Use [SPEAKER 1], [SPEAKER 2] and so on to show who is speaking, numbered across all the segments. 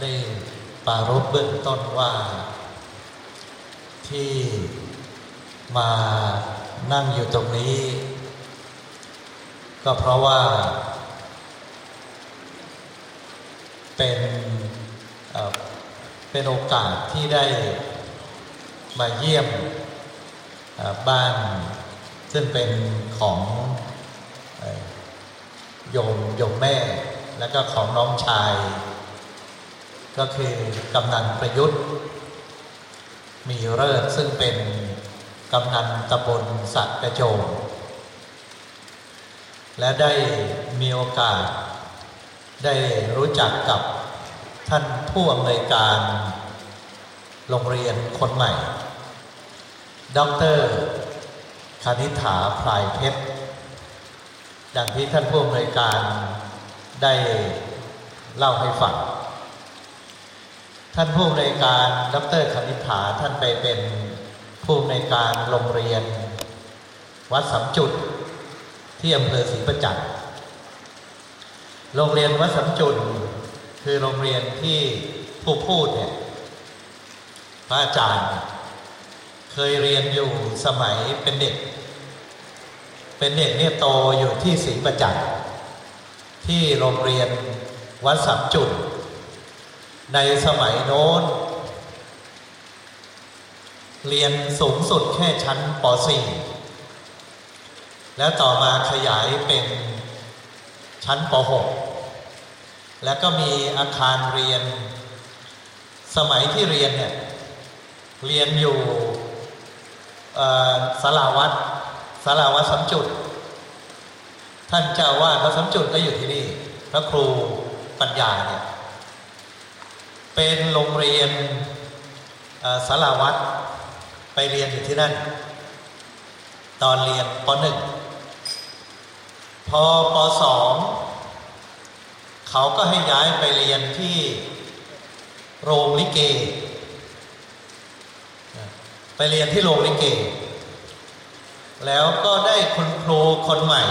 [SPEAKER 1] ได้ปารบเบื้องต้นว่า ที่มานั่งอยู่ตรงนี้ ก็เพราะว่า เป็นเป็นโอกาสที่ได้มาเยี่ยมบ้าน ซึ่งเป็นของโยมโยมแม่ และก็ของน้องชาย ก็คือกำนันประยุทธ์ มีเลิศซึ่งเป็นกำนันตำบลสัตกระโจมและได้มีโอกาส ได้รู้จักกับท่านผู้อำนวยการโรงเรียนคนใหม่ด็อกเตอร์คณิฐาพลายเพชร ดังที่ท่านผู้อำนวยการได้เล่าให้ฟัง ท่านผู้อำนวยการ ดรคณิฐาท่านไปเป็นผู้อำนวยการโรงเรียน วัดสำจุดที่อำเภอศรีประจันทร์โรงเรียนวัดสำจุดคือโรงเรียนที่ผู้พูดเนี่ยพระอาจารย์ เคยเรียนอยู่สมัยเป็นเด็ก เป็นเด็กเนี่ยโตอยู่ที่ศรีประจันทร์ที่โรงเรียนวัดสามจุด ในสมัยโน้น เรียนสูงสุดแค่ชั้นป .4 แล้วต่อมาขยายเป็นชั้นป .6 แล้วก็มีอาคารเรียน สมัยที่เรียนเนี่ย เรียนอยู่สาราวัดสาราวัดสมจุด ท่านเจ้าวาดพระสมจุดก็อยู่ที่นี่ พระครูปัญญาเนี่ย เป็นโรงเรียนสาราวัดไปเรียนอยู่ที่นั่น ตอนเรียนปหนึ่งพอปสองเขาก็ให้ย้ายไปเรียนที่โรงลิเก ไปเรียนที่โรงลิเก แล้วก็ได้คุณครูคนใหม่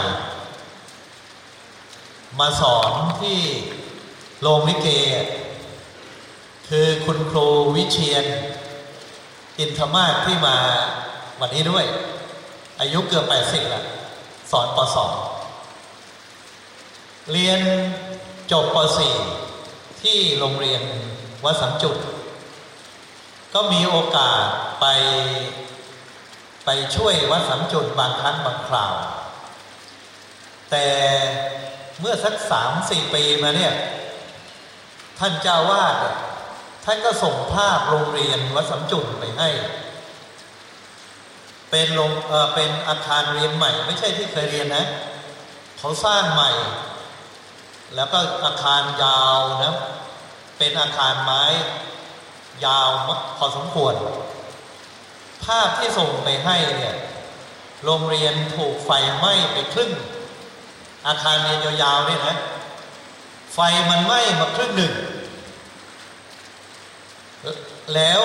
[SPEAKER 1] มาสอนที่โรงลิเก คือคุณครูวิเชียน อินทมาศที่มาวันนี้ด้วย อายุเกือบแปดสิบละสอนปสองเรียนจบปสี่ที่โรงเรียนวัดสัมจุด ก็มีโอกาสไปไปช่วยวัดสัมจุดบางครั้งบางคราว แต่เมื่อสักสามสี่ปีมาเนี่ย ท่านเจ้าวาด ท่านก็ส่งภาพโรงเรียนวัดสำจุนไปให้ เป็นโรงเออเป็นอาคารเรียนใหม่ ไม่ใช่ที่เคยเรียนนะ เขาสร้างใหม่ แล้วก็อาคารยาวนะ เป็นอาคารไม้ ยาวพอสมควร ภาพที่ส่งไปให้เนี่ยโรงเรียนถูกไฟไหม้ไปครึ่ง อาคารเรียนยาวๆเนี่ยนะ ไฟมันไหม้มาครึ่งหนึ่ง แล้ว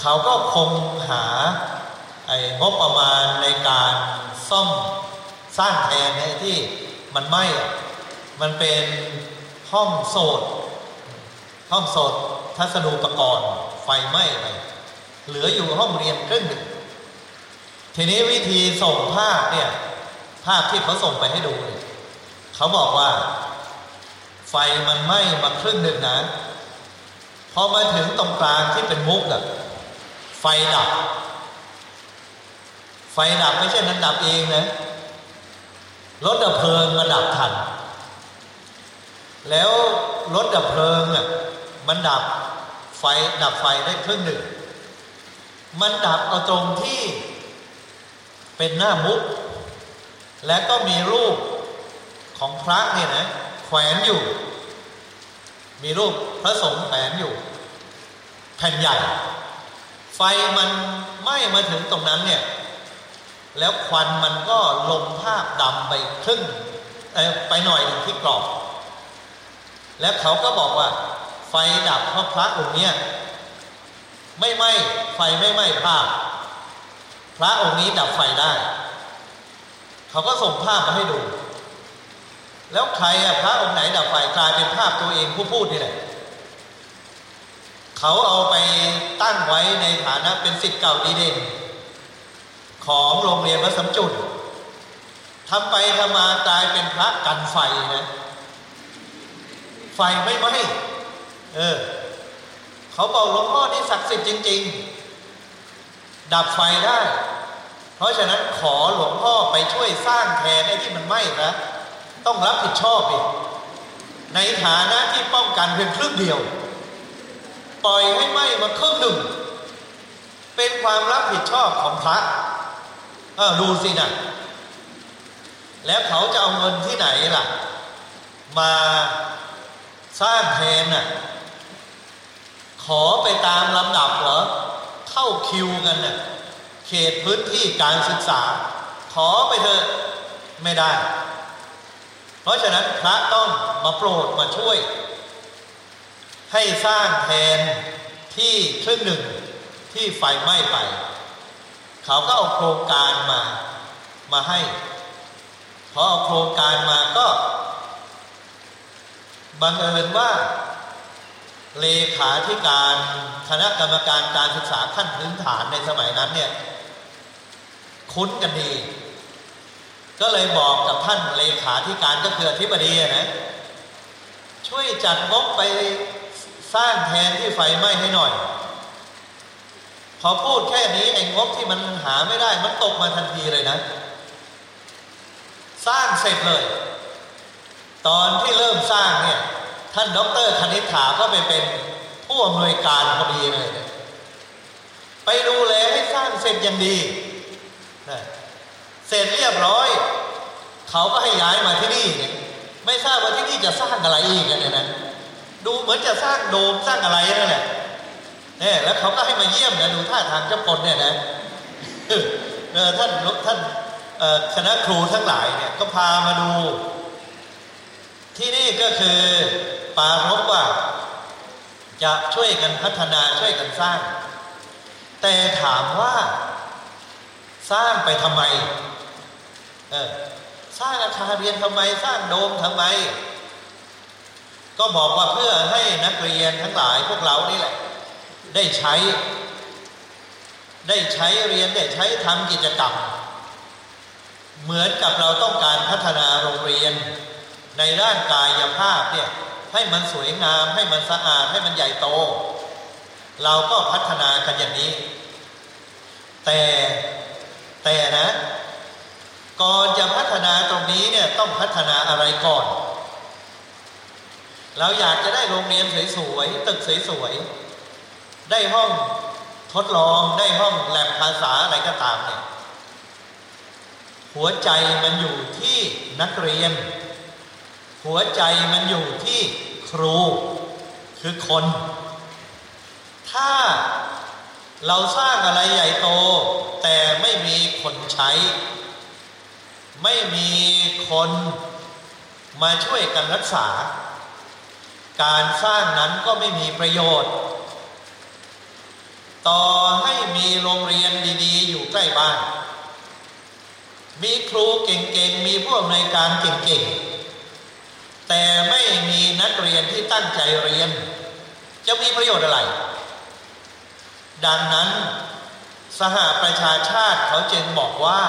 [SPEAKER 1] เขาก็คงหาไอ้งบประมาณในการซ่อมสร้างแทนในที่มันไหม้มันเป็นห้องโสดห้องโสดทัศนูปกรณ์ไฟไหม้ไปเหลืออยู่ห้องเรียนครึ่งหนึ่งทีนี้วิธีส่งภาพเนี่ย ภาพที่เขาส่งไปให้ดูเนี่ยเขาบอกว่า ไฟมันไหม้มาครึ่งหนึ่งนะ พอมาถึงตรงกลางที่เป็นมุกอะไฟดับ ไฟดับไม่ใช่นั้นดับเองนะรถดับเพลิงมาดับทัน แล้วรถดับเพลิงอะมันดับไฟดับไฟได้ครึ่งหนึ่ง มันดับเอาตรงที่เป็นหน้ามุก และก็มีรูปของพระเนี่ยนะแขวนอยู่ มีรูปพระสงฆ์แขวนอยู่ แผ่นใหญ่ ไฟมันไหม้มาถึงตรงนั้นเนี่ย แล้วควันมันก็ลงภาพดำไปครึ่งไปหน่อยหนึ่งที่กรอบ แล้วเขาก็บอกว่า ไฟดับเพราะพระองค์เนี้ยไม่ไหม้ไฟไม่ไหม้ภาพ พระองค์นี้ดับไฟได้ เขาก็ส่งภาพมาให้ดู แล้วใครอะพระองค์ไหนดับไฟกลายเป็นภาพตัวเองผู้พูดนี่แหละ เขาเอาไปตั้งไว้ในฐานะเป็นสิทธิ์เก่าดีเด่น ของโรงเรียนวัดสมจุดทำไปทำมากลายเป็นพระกันไฟนะ ไฟไม่ไหมเออ เขาบอกหลวงพ่อนี่ศักดิ์สิทธิ์จริง ๆ ดับไฟได้ เพราะฉะนั้นขอหลวงพ่อไปช่วยสร้างแทนไอ้ที่มันไหม้นะต้องรับผิดชอบอีกในฐานะที่ป้องกันเพียงครึ่งเดียว ปล่อยให้ไหม้มาครึ่งหนึ่ง เป็นความรับผิดชอบของพระเออดูสินะแล้วเขาจะเอาเงินที่ไหนล่ะ มาสร้างแทนน่ะขอไปตามลำดับเหรอ เข้าคิวกันน่ะเขตพื้นที่การศึกษา ขอไปเถอะไม่ได้ เพราะฉะนั้นพระต้องมาโปรดมาช่วย ให้สร้างแทนที่ครึ่งหนึ่งที่ไฟไหม้ไป เขาก็เอาโครงการมามาให้พอเอาโครงการมาก็บังเอิญว่า เลขาธิการคณะกรรมการการศึกษาขั้นพื้นฐานในสมัยนั้นเนี่ยคุ้นกันดี ก็เลยบอกกับท่านเลขาธิการก็คืออธิบดีนะช่วยจัดงบไป สร้างแทนที่ไฟไหม้ให้หน่อย พอพูดแค่นี้ไอ้งบที่มันหาไม่ได้มันตกมาทันทีเลยนะ สร้างเสร็จเลย ตอนที่เริ่มสร้างเนี่ยท่านด็อกเตอร์คณิษฐาก็ไปเป็นผู้อำนวยการพอดีเลย ไปดูแลให้สร้างเสร็จอย่างดีเสร็จเรียบร้อย เขาก็ให้ย้ายมาที่นี่เนี่ยไม่ทราบว่าที่นี่จะสร้างอะไรอีกกันเนี่ยนะ ดูเหมือนจะสร้างโดมสร้างอะไรนั่นแหละเนี่ยแล้วเขาก็ให้มาเยี่ยมนะดูท่าทางเจ้าปนเนี่ยนะเออท่านท่านคณะครูทั้งหลายเนี่ยก็พามาดู ที่นี่ก็คือปารบว่า จะช่วยกันพัฒนาช่วยกันสร้าง แต่ถามว่า สร้างไปทำไมเออสร้างอาคารเรียนทำไม สร้างโดมทำไม ก็บอกว่าเพื่อให้นักเรียนทั้งหลายพวกเรานี่แหละ ได้ใช้ ได้ใช้เรียนได้ใช้ทำกิจกรรม เหมือนกับเราต้องการพัฒนาโรงเรียน ในด้านกายภาพเนี่ยให้มันสวยงาม ให้มันสะอาดให้มันใหญ่โต เราก็พัฒนากันอย่างนี้ แต่แต่นะ ก่อนจะพัฒนาตรงนี้เนี่ยต้องพัฒนาอะไรก่อน เราอยากจะได้โรงเรียนสวยๆตึกสวยๆได้ห้องทดลองได้ห้องแลบภาษาอะไรก็ตามเนี่ยหัวใจมันอยู่ที่นักเรียน หัวใจมันอยู่ที่ครูคือคน ถ้าเราสร้างอะไรใหญ่โต แต่ไม่มีคนใช้ ไม่มีคนมาช่วยกันรักษา การสร้างนั้นก็ไม่มีประโยชน์ ต่อให้มีโรงเรียนดีๆ อยู่ใกล้บ้าน มีครูเก่งๆ มีผู้อำนวยการเก่งๆ แต่ไม่มีนักเรียนที่ตั้งใจเรียน จะมีประโยชน์อะไร ดังนั้นสหประชาชาติเขาจึงบอกว่า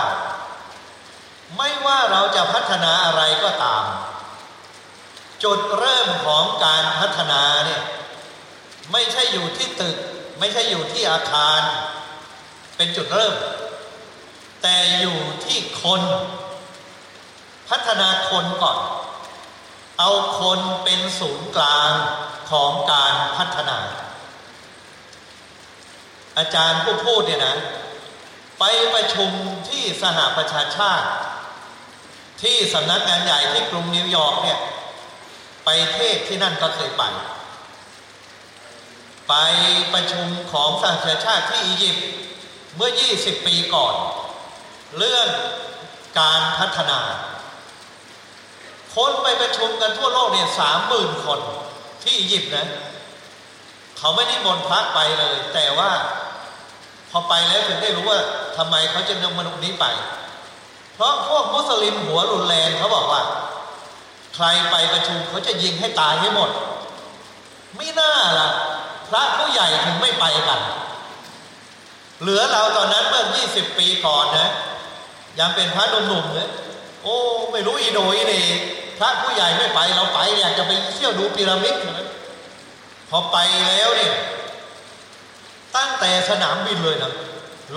[SPEAKER 1] ไม่ว่าเราจะพัฒนาอะไรก็ตาม จุดเริ่มของการพัฒนาเนี่ยไม่ใช่อยู่ที่ตึก ไม่ใช่อยู่ที่อาคาร เป็นจุดเริ่ม แต่อยู่ที่คน พัฒนาคนก่อน เอาคนเป็นศูนย์กลางของการพัฒนา อาจารย์ผู้พูดเนี่ยนะ ไปประชุมที่สหประชาชาติ ที่สำนักงานใหญ่ที่กรุงนิวยอร์กเนี่ย ไปเทศที่นั่นก็เคยไป ไปประชุมของสหประชาชาติที่อียิปต์เมื่อ 20 ปีก่อน เรื่องการพัฒนา คนไปประชุมกันทั่วโลกเนี่ยสามหมื่นคนที่อียิปต์นะเขาไม่ได้มนพักไปเลย แต่ว่าพอไปแล้วถึงได้รู้ว่าทำไมเขาจะนำมนุษย์นี้ไป เพราะพวกมุสลิมหัวรุนแรงเขาบอกว่า ใครไปประชุมเขาจะยิงให้ตายให้หมด ไม่น่าล่ะ พระผู้ใหญ่ถึงไม่ไปกัน เหลือเราตอนนั้นเมื่อ 20 ปีก่อนนะยังเป็นพระหนุ่มๆเนี่ยโอ้ไม่รู้อีโดยนี่พระผู้ใหญ่ไม่ไปเราไปอยากจะไปเที่ยวดูพีระมิดนะพอไปแล้วเนี่ยตั้งแต่สนามบินเลยนะ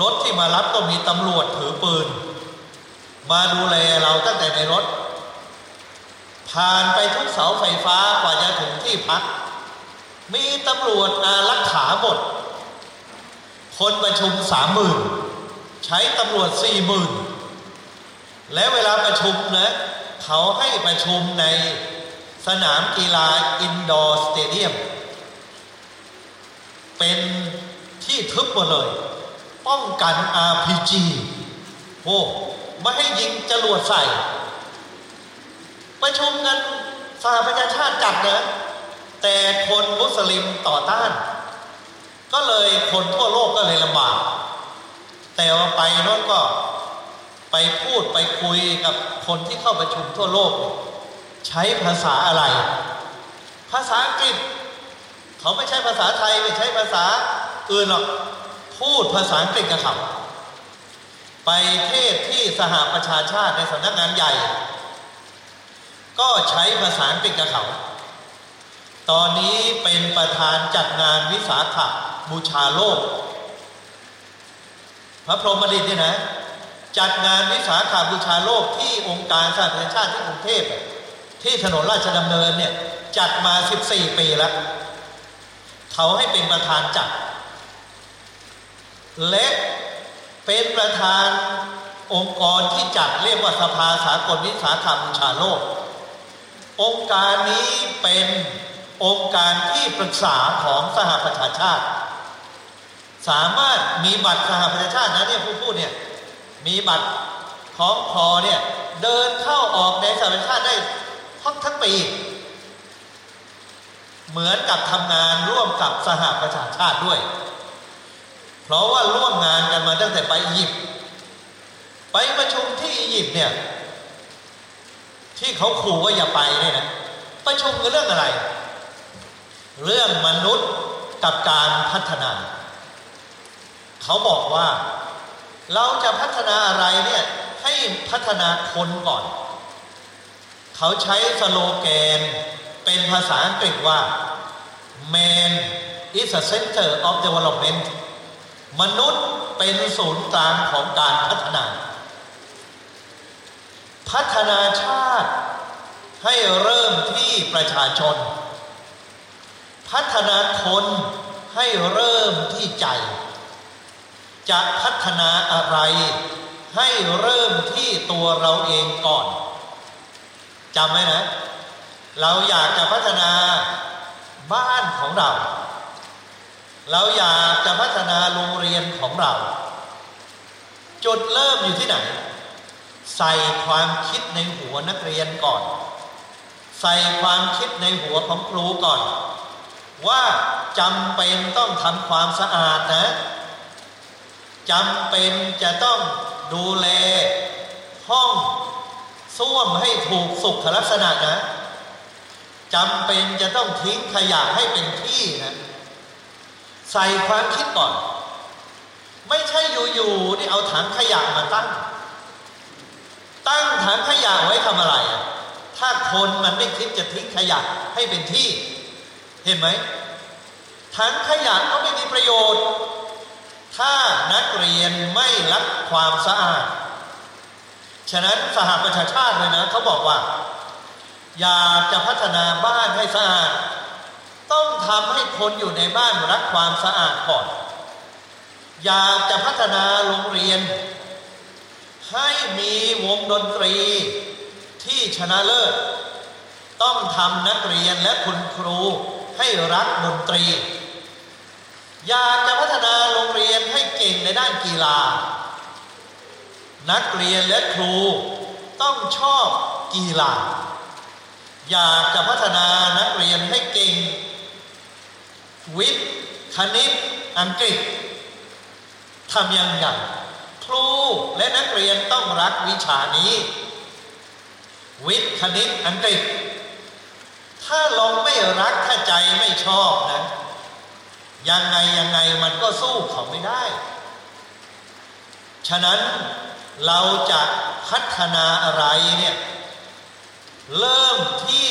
[SPEAKER 1] รถที่มารับก็มีตำรวจถือปืน มาดูแลเราตั้งแต่ในรถ ผ่านไปทุกเสาไฟฟ้ากว่าจะถึงที่พัก มีตำรวจอารักขาหมดคนประชุมสามหมื่นใช้ตำรวจสี่หมื่นและเวลาประชุมนะเขาให้ประชุมในสนามกีฬา indoor stadium เป็นที่ทึบหมดเลย ป้องกัน RPG โอ้ไม่ให้ยิงจรวดใส่ ประชุมกันสหประชาชาติจัดนะแต่คนมุสลิมต่อต้าน ก็เลยคนทั่วโลกก็เลยลำบากแต่ว่าไปโน้นก็ไปพูดไปคุยกับคนที่เข้าประชุมทั่วโลก ใช้ภาษาอะไร ภาษาอังกฤษ เขาไม่ใช่ภาษาไทยไม่ใช่ภาษาอื่นหรอกพูดภาษาอังกฤษกับเขาไปเทศที่สหประชาชาติในสำนักงานใหญ่ ก็ใช้ภาษาอังกฤษกับเขา ตอนนี้เป็นประธานจัดงานวิสาขบูชาโลก พระพรหมดิตเนี่ยนะ จัดงานวิสาขาบูชาโลกที่องค์การสหประชาชาติที่กรุงเทพที่ถนนราชดำเนินเนี่ยจัดมา 14 ปีแล้ว เขาให้เป็นประธานจัด และเป็นประธานองค์กรที่จัดเรียกว่าสภาสากลวิสาขาบูชาโลก องค์การนี้เป็นองค์การที่ปรึกษาของสหประชาชาติ สามารถมีบัตรสหประชาชาตินะเนี่ยผู้พูดเนี่ยมีบัตรของพอเนี่ยเดินเข้าออกในสหประชาชาติได้ทั้งทั้งปี เหมือนกับทำงานร่วมกับสหประชาชาติด้วย เพราะว่าร่วมงานกันมาตั้งแต่ไปอียิปต์ไปประชุมที่อียิปต์เนี่ย ที่เขาขู่ว่าอย่าไปเนี่ยนะประชุมกันเรื่องอะไร เรื่องมนุษย์กับการพัฒนา เขาบอกว่าเราจะพัฒนาอะไรเนี่ยให้พัฒนาคนก่อน เขาใช้สโลแกนเป็นภาษาอังกฤษว่า man is a center of development มนุษย์เป็นศูนย์กลางของการพัฒนา พัฒนาชาติให้เริ่มที่ประชาชน พัฒนาคนให้เริ่มที่ใจ จะพัฒนาอะไร ให้เริ่มที่ตัวเราเองก่อนจำไว้นะ เราอยากจะพัฒนาบ้านของเรา เราอยากจะพัฒนาโรงเรียนของเรา จุดเริ่มอยู่ที่ไหน ใส่ความคิดในหัวนักเรียนก่อน ใส่ความคิดในหัวของครูก่อน ว่าจำเป็นต้องทำความสะอาดนะจำเป็นจะต้องดูแล ห้องส้วมให้ถูกสุขลักษณะนะจำเป็นจะต้องทิ้งขยะให้เป็นที่นะใส่ความคิดก่อน ไม่ใช่อยู่ๆนี่เอาถังขยะมาตั้ง ตั้งถังขยะไว้ทำอะไร ถ้าคนมันไม่คิดจะทิ้งขยะให้เป็นที่ เห็นไหมถังขยะก็ไม่มีประโยชน์ ถ้านักเรียนไม่รักความสะอาด ฉะนั้นสหประชาชาติเลยนะเขาบอกว่า อยากจะพัฒนาบ้านให้สะอาด ต้องทำให้คนอยู่ในบ้านรักความสะอาดก่อน อยากจะพัฒนาโรงเรียน ให้มีวงดนตรีที่ชนะเลิศ ต้องทำนักเรียนและคุณครูให้รักดนตรี อยากจะพัฒนาโรงเรียนให้เก่งในด้านกีฬา นักเรียนและครูต้องชอบกีฬา อยากจะพัฒนานักเรียนให้เก่ง วิทย์คณิต อังกฤษทำยังไง ครูและนักเรียนต้องรักวิชานี้ วิทย์คณิตอังกฤษ ถ้าลองไม่รักถ้าใจไม่ชอบนะ ยังไงยังไงมันก็สู้เขาไม่ได้ ฉะนั้นเราจะพัฒนาอะไรเนี่ยเริ่มที่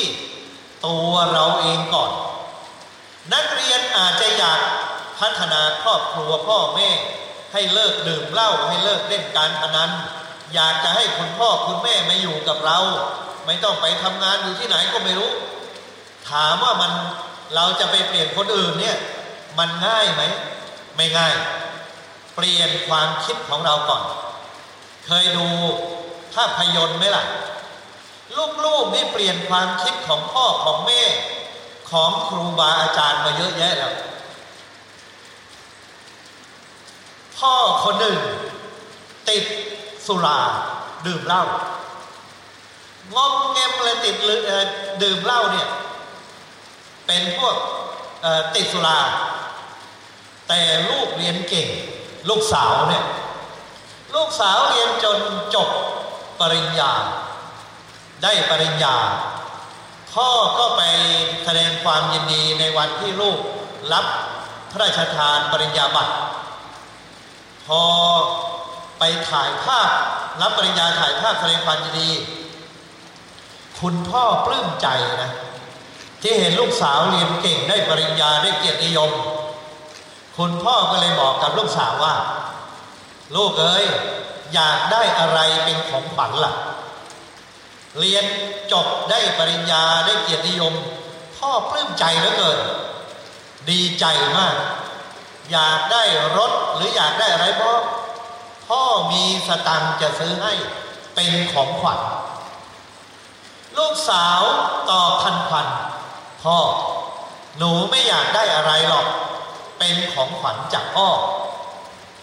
[SPEAKER 1] ตัวเราเองก่อน นักเรียนอาจจะอยากพัฒนาครอบครัวพ่อแม่ ให้เลิกดื่มเหล้าให้เลิกเล่นการพนัน อยากจะให้คุณพ่อคุณแม่มาอยู่กับเรา ไม่ต้องไปทำงานอยู่ที่ไหนก็ไม่รู้ ถามว่ามันเราจะไปเปลี่ยนคนอื่นเนี่ยมันง่ายไหมไม่ง่าย เปลี่ยนความคิดของเราก่อน เคยดูภาพยนตร์ไหมล่ะ ลูกๆนี่เปลี่ยนความคิดของพ่อของแม่ ของครูบาอาจารย์มาเยอะแยะแล้ว พ่อคนหนึ่ง ติดสุราดื่มเหล้างอมเงมเลยติดดื่มเหล้าเนี่ย เป็นพวกติดสุรา แต่ลูกเรียนเก่ง ลูกสาวเนี่ย ลูกสาวเรียนจนจบปริญญา ได้ปริญญา พ่อก็ไปแสดงความยินดีในวันที่ลูกรับพระราชทานปริญญาบัตร พอไปถ่ายภาพรับปริญญาถ่ายภาพแสดงความยินดี คุณพ่อปลื้มใจนะ ที่เห็นลูกสาวเรียนเก่งได้ปริญญาได้เกียรตินิยม คุณพ่อก็เลยบอกกับลูกสาวว่า ลูกเอ้ยอยากได้อะไรเป็นของขวัญล่ะ เรียนจบได้ปริญญาได้เกียรตินิยม พ่อปลื้มใจเหลือเกิน ดีใจมาก อยากได้รถหรืออยากได้อะไรพ่อพ่อมีสตังค์จะซื้อให้เป็นของขวัญลูกสาวตอบทันควันพ่อ หนูไม่อยากได้อะไรหรอก เป็นของขวัญจากพ่อ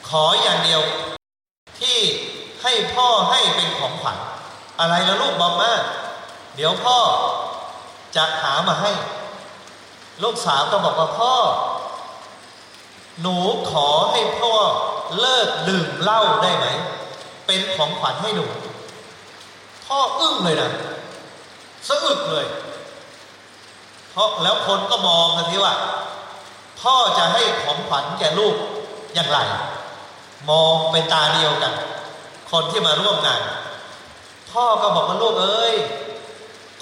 [SPEAKER 1] ขออย่างเดียว ที่ให้พ่อให้เป็นของขวัญอะไรละลูกบอกมาเดี๋ยวพ่อจะหามาให้ ลูกสาวก็บอกว่าพ่อ หนูขอให้พ่อเลิกดื่มเหล้าได้ไหม เป็นของขวัญให้หนู พ่ออึ้งเลยนะสะอึกเลย เพราะแล้วคนก็มองกันที่ว่า พ่อจะให้ของขวัญแก่ลูกอย่างไร มองเป็นตาเดียวกัน คนที่มาร่วมงาน พ่อก็บอกว่าลูกเอ้ย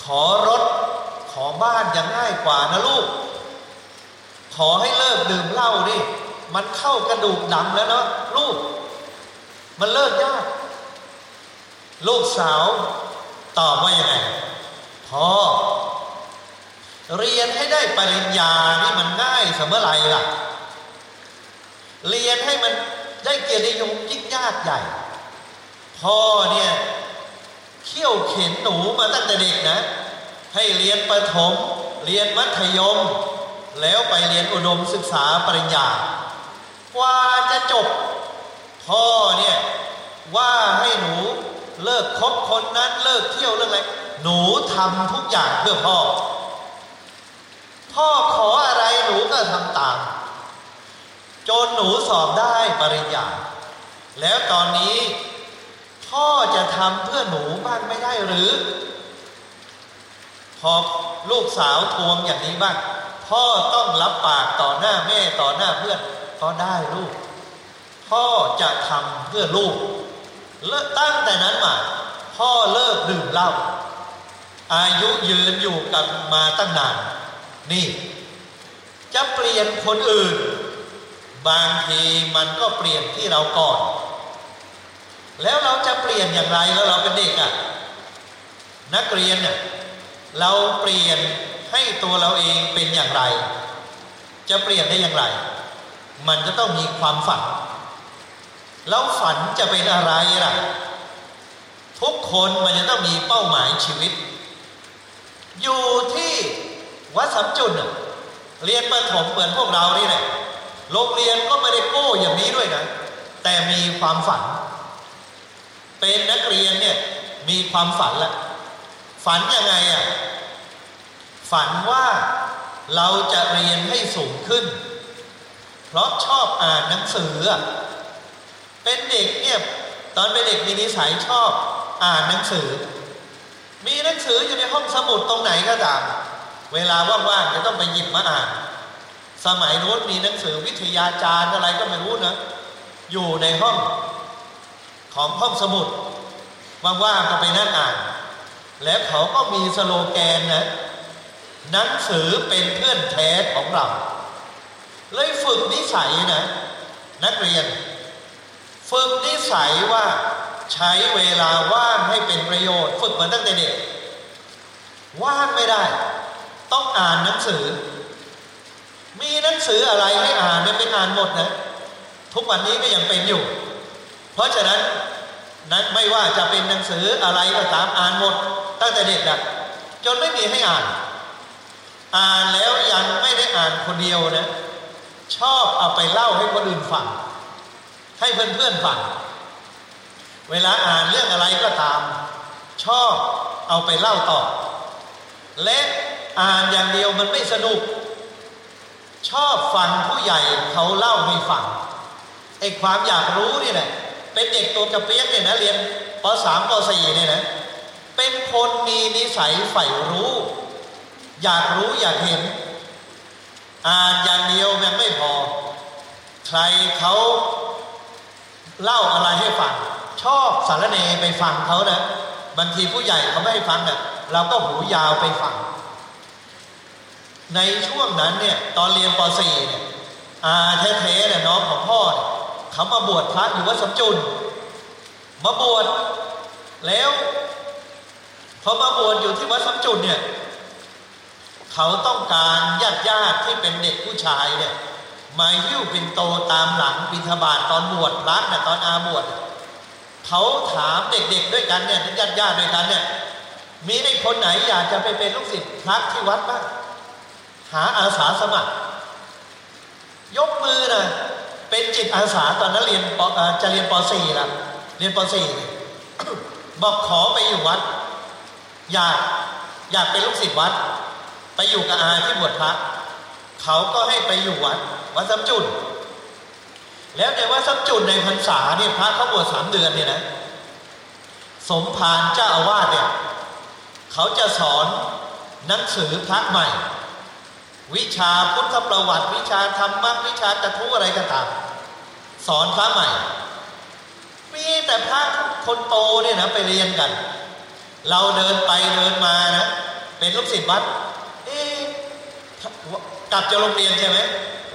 [SPEAKER 1] ขอรถขอบ้านยังง่ายกว่านะลูก ขอให้เลิกดื่มเหล้าดิ มันเข้ากระดูกดำแล้วเนาะลูก มันเลิกยาก ลูกสาวตอบว่ายังไงพ่อเรียนให้ได้ปริญญานี่มันง่ายเสมอไรล่ะ เรียนให้มันได้เกียรติยมยิ่งยากใหญ่ พ่อเนี่ยเขี่ยวเข็นหนูมาตั้งแต่เด็กนะ ให้เรียนประถม เรียนมัธยม แล้วไปเรียนอุดมศึกษาปริญญากว่าจะจบ พ่อเนี่ย ว่าให้หนูเลิกคบคนนั้นเลิกเที่ยวเรื่องอะไรหนูทำทุกอย่างเพื่อพ่อ พ่อขออะไรหนูก็ทำตาม จนหนูสอบได้ปริญญา แล้วตอนนี้ พ่อจะทำเพื่อหนูบ้างไม่ได้หรือ พอลูกสาวทวงอย่างนี้บ้าง พ่อต้องรับปากต่อหน้าแม่ต่อหน้าเพื่อนก็ได้ลูก พ่อจะทำเพื่อลูกเลิกตั้งแต่นั้นมาพ่อเลิกดื่มเหล้าอายุยืนอยู่กันมาตั้งนาน นี่ จะเปลี่ยนคนอื่น บางทีมันก็เปลี่ยนที่เราก่อน แล้วเราจะเปลี่ยนอย่างไรแล้วเราเป็นเด็กอะ่ะ นักเรียนเนี่ยเราเปลี่ยน ให้ตัวเราเองเป็นอย่างไร จะเปลี่ยนได้อย่างไร มันจะต้องมีความฝัน แล้วฝันจะเป็นอะไรล่ะ ทุกคนมันจะต้องมีเป้าหมายชีวิต อยู่ที่วัดสำจุนเรียนประถมเหมือนพวกเรานี่แหละโรงเรียนก็ไม่ได้โก้อย่างนี้ด้วยนะ แต่มีความฝัน เป็นนักเรียนเนี่ยมีความฝันแล้วฝันยังไงอะ ฝันว่าเราจะเรียนให้สูงขึ้น เพราะชอบอ่านหนังสือ เป็นเด็กเนี่ยตอนเป็นเด็กมีนิสัยชอบอ่านหนังสือ มีหนังสืออยู่ในห้องสมุดตรงไหนก็ตาม เวลาว่างๆจะต้องไปหยิบมาอ่าน สมัยโน้นมีหนังสือวิทยาจารย์อะไรก็ไม่รู้นะ อยู่ในห้องของห้องสมุดว่างๆก็ไปนั่งอ่าน แล้วเขาก็มีสโลแกนนะ หนังสือเป็นเพื่อนแท้ของเรา เลยฝึกนิสัยนะ นักเรียน ฝึกนิสัยว่าใช้เวลาว่างให้เป็นประโยชน์ ฝึกมาตั้งแต่เด็กว่างไม่ได้ ต้องอ่านหนังสือ มีหนังสืออะไรให้อ่านเนี่ไม่อ่านหมดนะ ทุกวันนี้ก็ยังเป็นอยู่ เพราะฉะนั้นนั้นไม่ว่าจะเป็นหนังสืออะไรก็ตามอ่านหมด ตั้งแต่เด็กนะจนไม่มีให้อ่าน อ่านแล้วยังไม่ได้อ่านคนเดียวนะ ชอบเอาไปเล่าให้คนอื่นฟัง ให้เพื่อนๆฟัง เวลาอ่านเรื่องอะไรก็ตาม ชอบเอาไปเล่าต่อ และอ่านอย่างเดียวมันไม่สนุก ชอบฟังผู้ใหญ่เขาเล่าให้ฟังไอ้ความอยากรู้นี่แหละเป็นเด็กตัวกระเปียกเนี่ยนะเรียนปสามปสี่เนี่ยนะเป็นคนมีนิสัยใฝ่รู้ อยากรู้อยากเห็น อ่านอย่างเดียวมันไม่พอ ใครเขาเล่าอะไรให้ฟัง ชอบสารเนไปฟังเขานะบางทีผู้ใหญ่เขาไม่ให้ฟังเนะ่ยเราก็หูยาวไปฟัง ในช่วงนั้นเนี่ยตอนเรียนป .4 เนี่ยอาแท้ๆเนี่ยน้องของพ่อเนี่ยเขามาบวชพระอยู่วัดสมจุน มาบวชแล้วพอมาบวชอยู่ที่วัดสมจุนเนี่ย เขาต้องการญาติญาติที่เป็นเด็กผู้ชายเนี่ยมาหิ้วปินโตตามหลังบิณฑบาตตอนบวชพระเนี่ยตอนอาบวชเขาถามเด็กๆด้วยกันเนี่ยญาติญาติด้วยกันเนี่ยมีในคนไหนอยากจะไปเป็นลูกศิษย์พระที่วัดบ้างหาอาสาสมัคร ยกมือนะเป็นจิตอาสาตอนนั้นเรียนปจะเรียนป .4 ละเรียนป .4 บอกขอไปอยู่วัด อยากอยากเป็นลูกศิษย์วัด ไปอยู่กับอาที่บวชพระเขาก็ให้ไปอยู่วัดวัดสัมจุนแล้วในวัดสัมจุนในพรรษาเนี่ยพระเขาบวชสามเดือนเนี่ยนะสมภารเจ้าอาวาสเนี่ยเขาจะสอนหนังสือพระใหม่ วิชาพุทธประวัติ วิชาธรรมะวิชากระทู้อะไรก็ตามสอนพระใหม่ มีแต่พระคนโตเนี่ยนะไปเรียนกัน เราเดินไปเดินมานะเป็นลูกศิษย์วัด กลับจากโรงเรียนใช่ไหม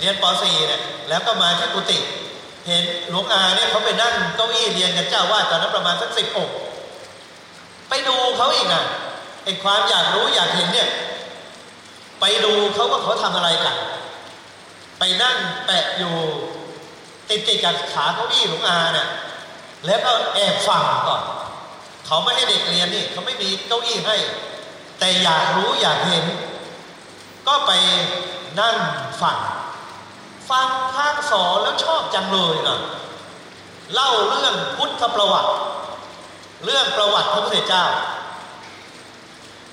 [SPEAKER 1] เรียนป .4 เนี่ยแล้วก็มาที่กุฏิเห็นหลวงอาเนี่ยเขาไปนั่งเก้าอี้เรียนกับเจ้าว่าตอนนั้นประมาณสักสิบองไปดูเขาอีกนะไอ้ความอยากรู้อยากเห็นเนี่ย ไปดูเขาว่าเขาทำอะไรกัน ไปนั่งแปะอยู่ติดติดกับขาเก้าอี้หลวงอาเนี่ยแล้วก็แอบฟังก่อนเขาไม่ให้เด็กเรียนนี่เขาไม่มีเก้าอี้ให้ แต่อยากรู้อยากเห็น ก็ไป นั่งฟัง ฟังภาคสอนแล้วชอบจังเลยนะเล่าเรื่องพุทธประวัติ เรื่องประวัติพระพุทธเจ้า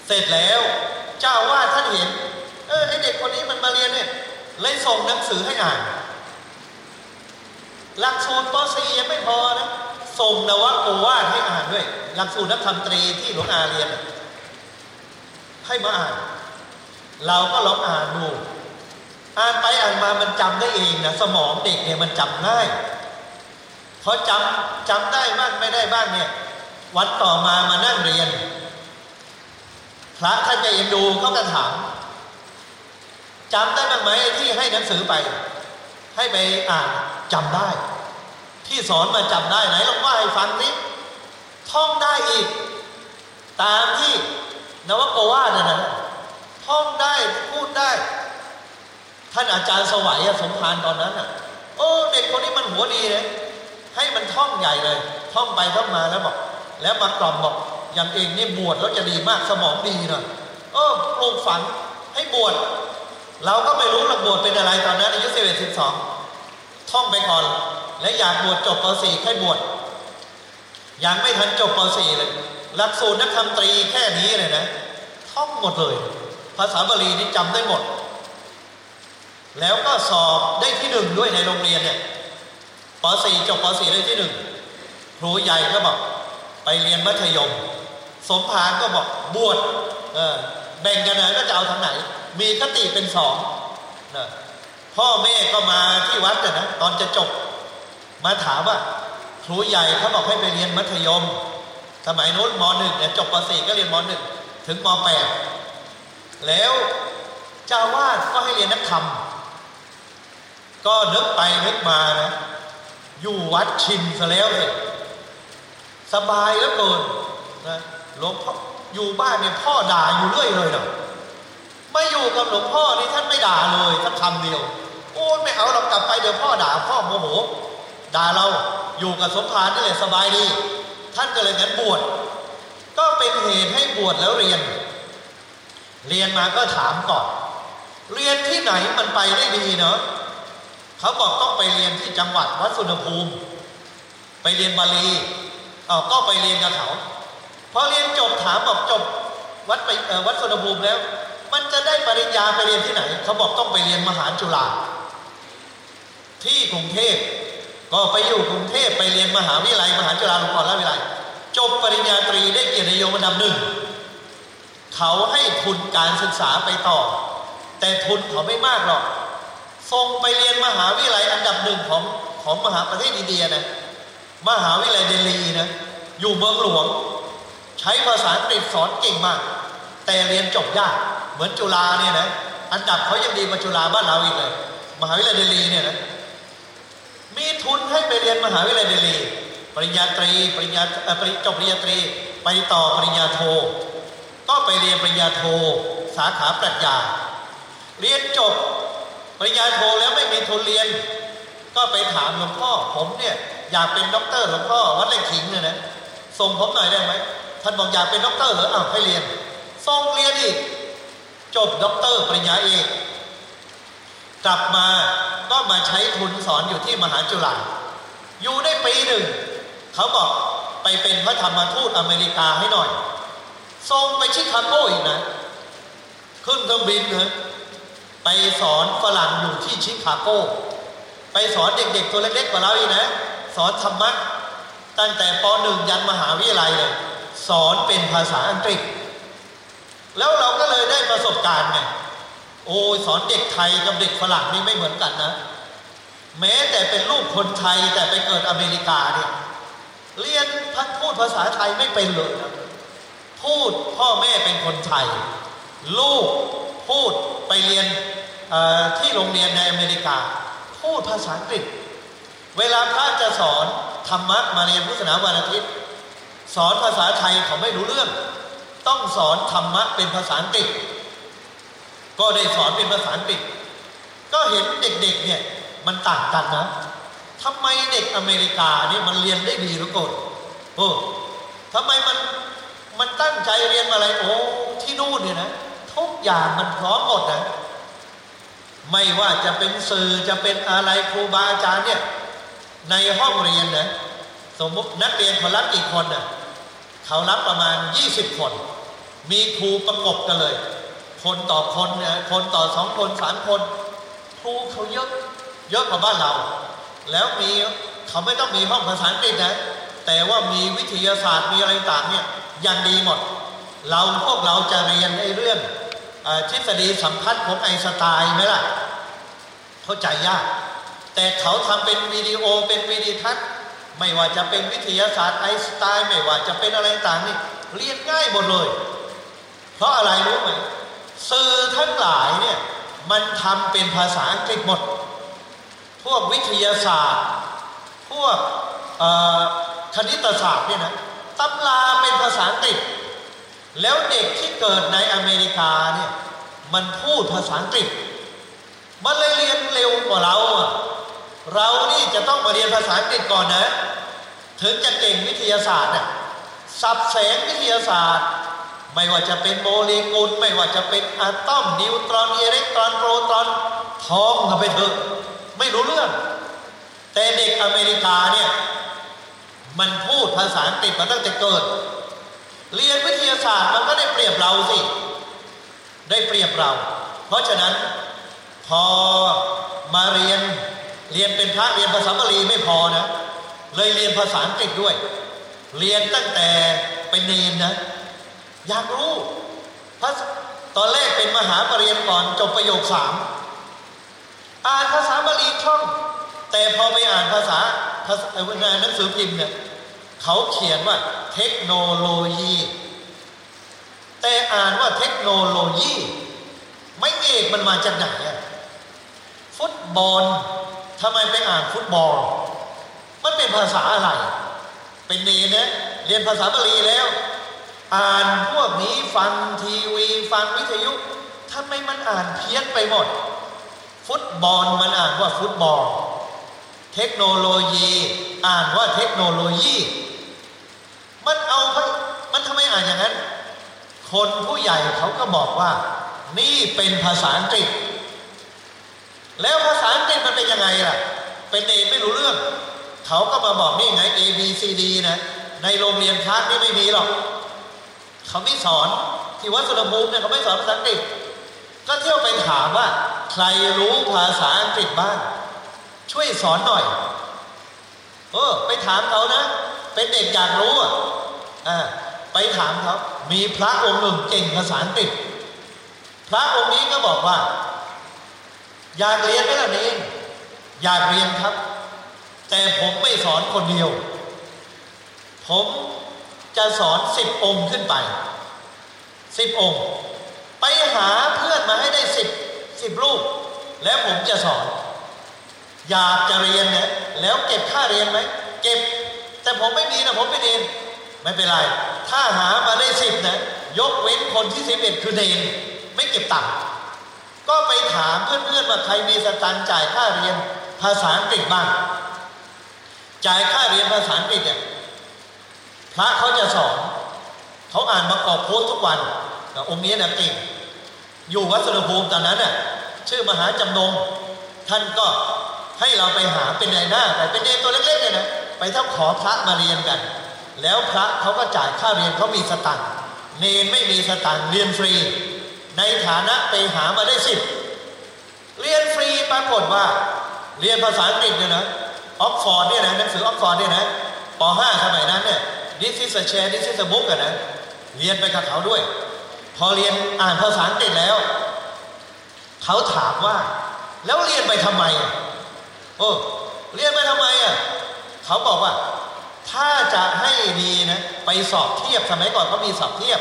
[SPEAKER 1] เสร็จแล้วเจ้าว่าท่านเห็น เออไอเด็กคนนี้มันมาเรียนเนี่ยเลยส่งหนังสือให้อ่านหลักสูตรป .4 ยังไม่พอนะส่งนวโอวาทให้อ่านด้วยหลักสูตรนักธรรมตรีที่หลวงอาเรียน ให้มาอ่าน เราก็ลองอ่านดู อ่านไปอ่านมามันจำได้เองนะสมองเด็กเนี่ยมันจำง่ายพอจำจำได้บ้างไม่ได้บ้างเนี่ย วันต่อมามานั่งเรียน พระท่านจะเอ็นดูเขาก็ถามจำได้บ้างไหมที่ให้หนังสือไป ให้ไปอ่านจำได้ ที่สอนมาจำได้ไหนลองว่าให้ฟังนิท่องได้อีก ตามที่นวโกวาดนะนะท่องได้พูดได้ ท่านอาจารย์สวัยสมภารตอนนั้นอะโอ้เด็กคนนี้มันหัวดีเลยให้มันท่องใหญ่เลย ท่องไปท่องมาแล้วบอก แล้วมากล่อมบอกอย่างเองนี่บวชแล้วจะดีมากสมองดีหน่อยเออปลูกฝังให้บวชเราก็ไม่รู้หลักบวชเป็นอะไรตอนนั้นอายุสิบเอ็ดสิบสองท่องไปก่อน และอยากบวชจบป .4 ให้บวชยังไม่ทันจบป .4 เลยหลักสูตรนักธรรมตรีแค่นี้เลยนะ ท่องหมดเลย ภาษาบาลีนี่จำได้หมด แล้วก็สอบได้ที่หนึ่งด้วยในโรงเรียนเนี่ยป .4 จบป .4 ได้ที่หนึ่งครูใหญ่ก็บอก ไปเรียนมัธยม สมภารก็บอกบวชเออแบ่งกันนะก็จะเอาทางไหน มีคติเป็นสองนะพ่อแม่ก็มาที่วัดนะตอนจะจบ มาถามว่าครูใหญ่เขาบอกให้ไปเรียนมัธยม สมัยโน้นมหนึ่งเนี่ยจบปสี่ก็เรียนมหนึ่งถึงมแปดแล้วเจ้าวาดก็ให้เรียนนักธรรม ก็นึกไปนึกมานะ อยู่วัดชินซะแล้วเลยสบายแล้วเกินนะหลวงพ่ออยู่บ้านเนี่ยพ่อด่าอยู่เรื่อยเลยนะไม่อยู่กับหลวงพ่อนี่ท่านไม่ด่าเลยสักคำเดียว โอ้ไม่เอาเรากลับไปเดี๋ยวพ่อด่าพ่อโมโหด่าเราอยู่กับสมภารนี่แหละสบายดี ท่านก็เลยงั้นบวชก็เป็นเหตุให้บวชแล้วเรียน เรียนมาก็ถามก่อน เรียนที่ไหนมันไปได้ดีเนาะ เขาบอกต้องไปเรียนที่จังหวัดวัดสุนภูมิ ไปเรียนบาลีเอ๋อก็ไปเรียนกับเขาพอเรียนจบถามบอกจบวัดไปวัดสุนภูมิแล้ว มันจะได้ปริญญาไปเรียนที่ไหน เขาบอกต้องไปเรียนมหาจุฬาที่กรุงเทพก็ไปอยู่กรุงเทพไปเรียนมหาวิทยาลัยมหาจุฬาลงกรณราชวิทยาลัยจบปริญญาตรีได้เกียรตินิยมอันดับหนึ่งเขาให้ทุนการศึกษาไปต่อ แต่ทุนเขาไม่มากหรอก ส่งไปเรียนมหาวิทยาลัยอันดับหนึ่งของของมหาประเทศอินเดียนะมหาวิทยาลัยเดลีนะอยู่เมืองหลวง ใช้ภาษาอังกฤษสอนเก่งมาก แต่เรียนจบยากเหมือนจุฬาเนี่ยนะอันดับเขายังดีกว่าจุฬาบ้านเราอีกเลย มหาวิทยาลัยเดลีเนี่ยนะมีทุนให้ไปเรียนมหาวิทยาลัยเดลีปริญญาตรีปริญญาจบปริญญาตรีไปต่อปริญญาโท ก็ไปเรียนปริญญาโท สาขาปรัชญา เรียนจบ ปริญญาโทแล้วไม่มีทุนเรียน ก็ไปถามหลวงพ่อผมเนี่ยอยากเป็นด็อกเตอร์หลวงพ่อวัดไร่ขิงเนี่ยนะส่งผมหน่อยได้ไหมท่านบอกอยากเป็นด็อกเตอร์เหรออ้าวให้เรียนส่งเรียนอีก จบด็อกเตอร์ปริญญาเอกกลับมาก็มาใช้ทุนสอนอยู่ที่มหาจุฬาอยู่ได้ปีหนึ่ง เขาบอกไปเป็นพระธรรมทูตอเมริกาให้หน่อยส่งไปชิคาโกอีกนะ ขึ้นเครื่องบินเนะ ไปสอนฝรั่งอยู่ที่ชิคาโก ไปสอนเด็กๆตัวเล็กๆกว่าเราอีกนะ สอนธรรมะตั้งแต่ป .1 ยันมหาวิทยาลัยเลยสอนเป็นภาษาอังกฤษ แล้วเราก็เลยได้ประสบการณ์ไงโอ้สอนเด็กไทยกับเด็กฝรั่งนี่ไม่เหมือนกันนะ แม้แต่เป็นลูกคนไทยแต่ไปเกิดอเมริกาเนี่ยเรียนพัดพูดภาษาไทยไม่เป็นเลยนะพูดพ่อแม่เป็นคนไทย ลูก พูดไปเรียนที่โรงเรียนในอเมริกา พูดภาษาอังกฤษ เวลาพระจะสอนธรรมะมาเรียนพุทธศาสนาวันอาทิตย์ สอนภาษาไทยเขาไม่รู้เรื่อง ต้องสอนธรรมะเป็นภาษาอังกฤษ ก็ได้สอนเป็นภาษาอังกฤษ ก็เห็นเด็กๆเนี่ยมันต่างกันนะทำไมเด็กอเมริกาเนี่ยมันเรียนได้ดีหรือเปล่าโอ้ทำไมมันมันตั้งใจเรียนอะไรโอ้ที่นู่นเนี่ยนะ ทุกอย่างมันพร้อมหมดนะไม่ว่าจะเป็นสื่อจะเป็นอะไรครูบาอาจารย์เนี่ยในห้องเรียนนะสมมตินักเรียนเขารับกี่คนนะ่ะเขารับประมาณ 20 คน มีครูประกบกันเลย คนต่อคนเนี่ยคนต่อสองคนสามคนครูเขาเยอะเยอะกว่าบ้านเรา แล้วมีเขาไม่ต้องมีห้องภาษาอังกฤษนะ แต่ว่ามีวิทยาศาสตร์มีอะไรต่างเนี่ยยังดีหมด เราพวกเราจะเรียนในเรื่อง ทฤษฎีสัมพัทธ์ของไอสไตน์ไหมล่ะ เข้าใจยาก แต่เขาทำเป็นวิดีโอเป็นวิดีทัศน์ไม่ว่าจะเป็นวิทยาศาสตร์ไอสไตน์ไม่ว่าจะเป็นอะไรต่างนี่เรียนง่ายหมดเลย เพราะอะไรรู้ไหมสื่อทั้งหลายเนี่ยมันทำเป็นภาษาอังกฤษหมด พวกวิทยาศาสตร์ พวกคณิตศาสตร์เนี่ยนะตำราเป็นภาษาอังกฤษ แล้วเด็กที่เกิดในอเมริกาเนี่ยมันพูดภาษาอังกฤษ มันเลยเรียนเร็วกว่าเรา เรานี่จะต้องมาเรียนภาษาอังกฤษก่อนนะ ถึงจะเก่งวิทยาศาสตร์น่ะสับแสงวิทยาศาสตร์ ไม่ว่าจะเป็นโมเลกุล ไม่ว่าจะเป็นอะตอมนิวตรอนอิเล็กตรอนโปรตอนท้องกันไปเถอะไม่รู้เรื่อง แต่เด็กอเมริกาเนี่ยมันพูดภาษาอังกฤษมาตั้งแต่เกิด เรียนวิทยาศาสตร์มันก็ได้เปรียบเราสิ ได้เปรียบเรา เพราะฉะนั้นพอมาเรียนเรียนเป็นพระเรียนภาษาบาลีไม่พอนะ เลยเรียนภาษาอังกฤษด้วย เรียนตั้งแต่เป็นเนนนะ อยากรู้พระตอนแรกเป็นมหาปรริญญาก่อนจบประโยคสามอ่านภาษาบาลีคล่อง แต่พอไปอ่านภาษาภาษาในหนังสือพิมพ์เนี่ย เขาเขียนว่าเทคโนโลยี แต่อ่านว่าเทคโนโลยี ไม่เอกมันมาจากไหนอะฟุตบอลทำไมไปอ่านฟุตบอล มันเป็นภาษาอะไร เป็นเนนะเรียนภาษาบาลีแล้ว อ่านพวกนี้ฟังทีวีฟังวิทยุทำไมมันอ่านเพี้ยนไปหมด ฟุตบอลมันอ่านว่าฟุตบอล เทคโนโลยี อ่านว่าเทคโนโลยี มันเอาไปมันทำไมอ่านอย่างนั้น คนผู้ใหญ่เขาก็บอกว่า นี่เป็นภาษาอังกฤษ แล้วภาษาอังกฤษมันเป็นยังไงล่ะ เป็นเองไม่รู้เรื่อง เขาก็มาบอกนี่ไง A B C D นะ ในโรงเรียนพาร์ทนี่ไม่มีหรอก เขาไม่สอนที่วัดสุวรรณภูมิเนี่ยเขาไม่สอนภาษาอังกฤษ ก็เที่ยวไปถามว่า ใครรู้ภาษาอังกฤษบ้าง ช่วยสอนหน่อย เออ ไปถามเขานะ เป็นเด็กอยากรู้อะ อ่าไปถามเขามีพระองค์หนึ่งเก่งภาษาอังกฤษพระองค์นี้ก็บอกว่า อยากเรียนไหมล่ะเนงอยากเรียนครับ แต่ผมไม่สอนคนเดียว ผมจะสอนสิบองค์ขึ้นไปสิบองค์ ไปหาเพื่อนมาให้ได้สิบสิบรูปแล้วผมจะสอน อยากจะเรียนเนี่ยแล้วเก็บค่าเรียนไหมเก็บ แต่ผมไม่มีนะผมไม่เรียน ไม่เป็นไร ถ้าหามาได้สิบนะ ยกเว้นคนที่สิบเอ็ดคือเนนไม่เก็บตังค์ก็ไปถามเพื่อนๆว่าใครมีสตังค์จ่ายค่าเรียนภาษาอังกฤษบ้าง จ่ายค่าเรียนภาษาอังกฤษเนี่ยพระเขาจะสอนเขาอ่านประกอบโพสทุกวันองค์นี้นะเก่งอยู่วัดสุวรรณภูมิตอนนั้นน่ะชื่อมหาจำนง ท่านก็ให้เราไปหาเป็นนายหน้า แต่เป็นเด็กตัวเล็กๆเนี่ยนะไปเที่ยวขอพระมาเรียนกัน แล้วพระเขาก็จ่ายค่าเรียนเขามีสตังค์เณรไม่มีสตังค์เรียนฟรี ในฐานะไปหามาได้สิบเรียนฟรีปรากฏว่า เรียนภาษาอังกฤษเนี่ยนะออกฟอร์ดเนี่ยนะหนังสือออกฟอร์ดเนี่ยนะป .5 สมัยนั้นเนี่ย this is a chair this is a book อะนะเรียนไปกับเขาด้วย พอเรียนอ่านภาษาอังกฤษแล้ว เขาถามว่า แล้วเรียนไปทำไมโอ้เรียนไปทำไมอะเขาบอกว่า ถ้าจะให้ดีนะไปสอบเทียบสมัยก่อนเขามีสอบเทียบ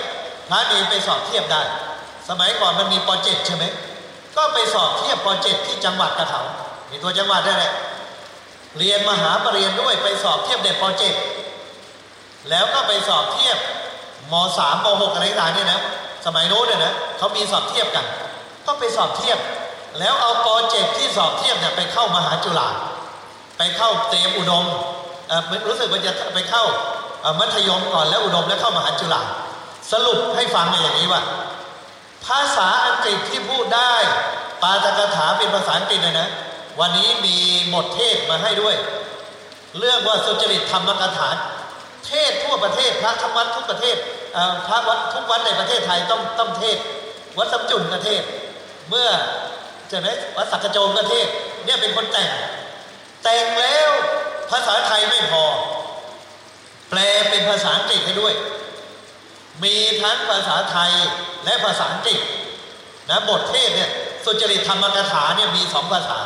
[SPEAKER 1] พระเนรไปสอบเทียบได้ สมัยก่อนมันมีโปรเจกต์ใช่ไหมก็ไปสอบเทียบโปรเจกต์ที่จังหวัดกระเขามีตัวจังหวัดได้แหละเรียนมหาปรริญญาด้วยไปสอบเทียบเด็กโปรเจกต์แล้วก็ไปสอบเทียบมสามมหกอะไรต่างๆเนี่ยนะสมัยโน้นเนี่ยนะเขามีสอบเทียบกัน ก็ไปสอบเทียบ แล้วเอาโปรเจกต์ที่สอบเทียบเนี่ยไปเข้ามหาจุฬาไปเข้าเตรียมอุดม รู้สึกว่าจะไปเข้ามัธยมก่อนแล้วอุดมแล้วเข้ามหาจุฬาสรุปให้ฟังมาอย่างนี้ว่า ภาษาอังกฤษที่พูดได้ปาฐกถาเป็นภาษาอังกฤษเลยนะ วันนี้มีบทเทศมาให้ด้วย เรื่องว่าสุจริตธรรมกถาเทศทั่วประเทศพระธรรมวัดทุกประเทศพระวัดทุกวัดในประเทศไทยต้องต้องเทศ วัดสำจุนประเทศ เมื่อใช่ไหมวัดสักกะโจมประเทศเนี่ยเป็นคนแต่ง แต่งแล้วภาษาไทยไม่พอ แปลเป็นภาษาอังกฤษให้ด้วย มีทั้งภาษาไทยและภาษาอังกฤษนะบทเทศเนี่ยสุจริตธรรมกถาเนี่ยมีสองภาษา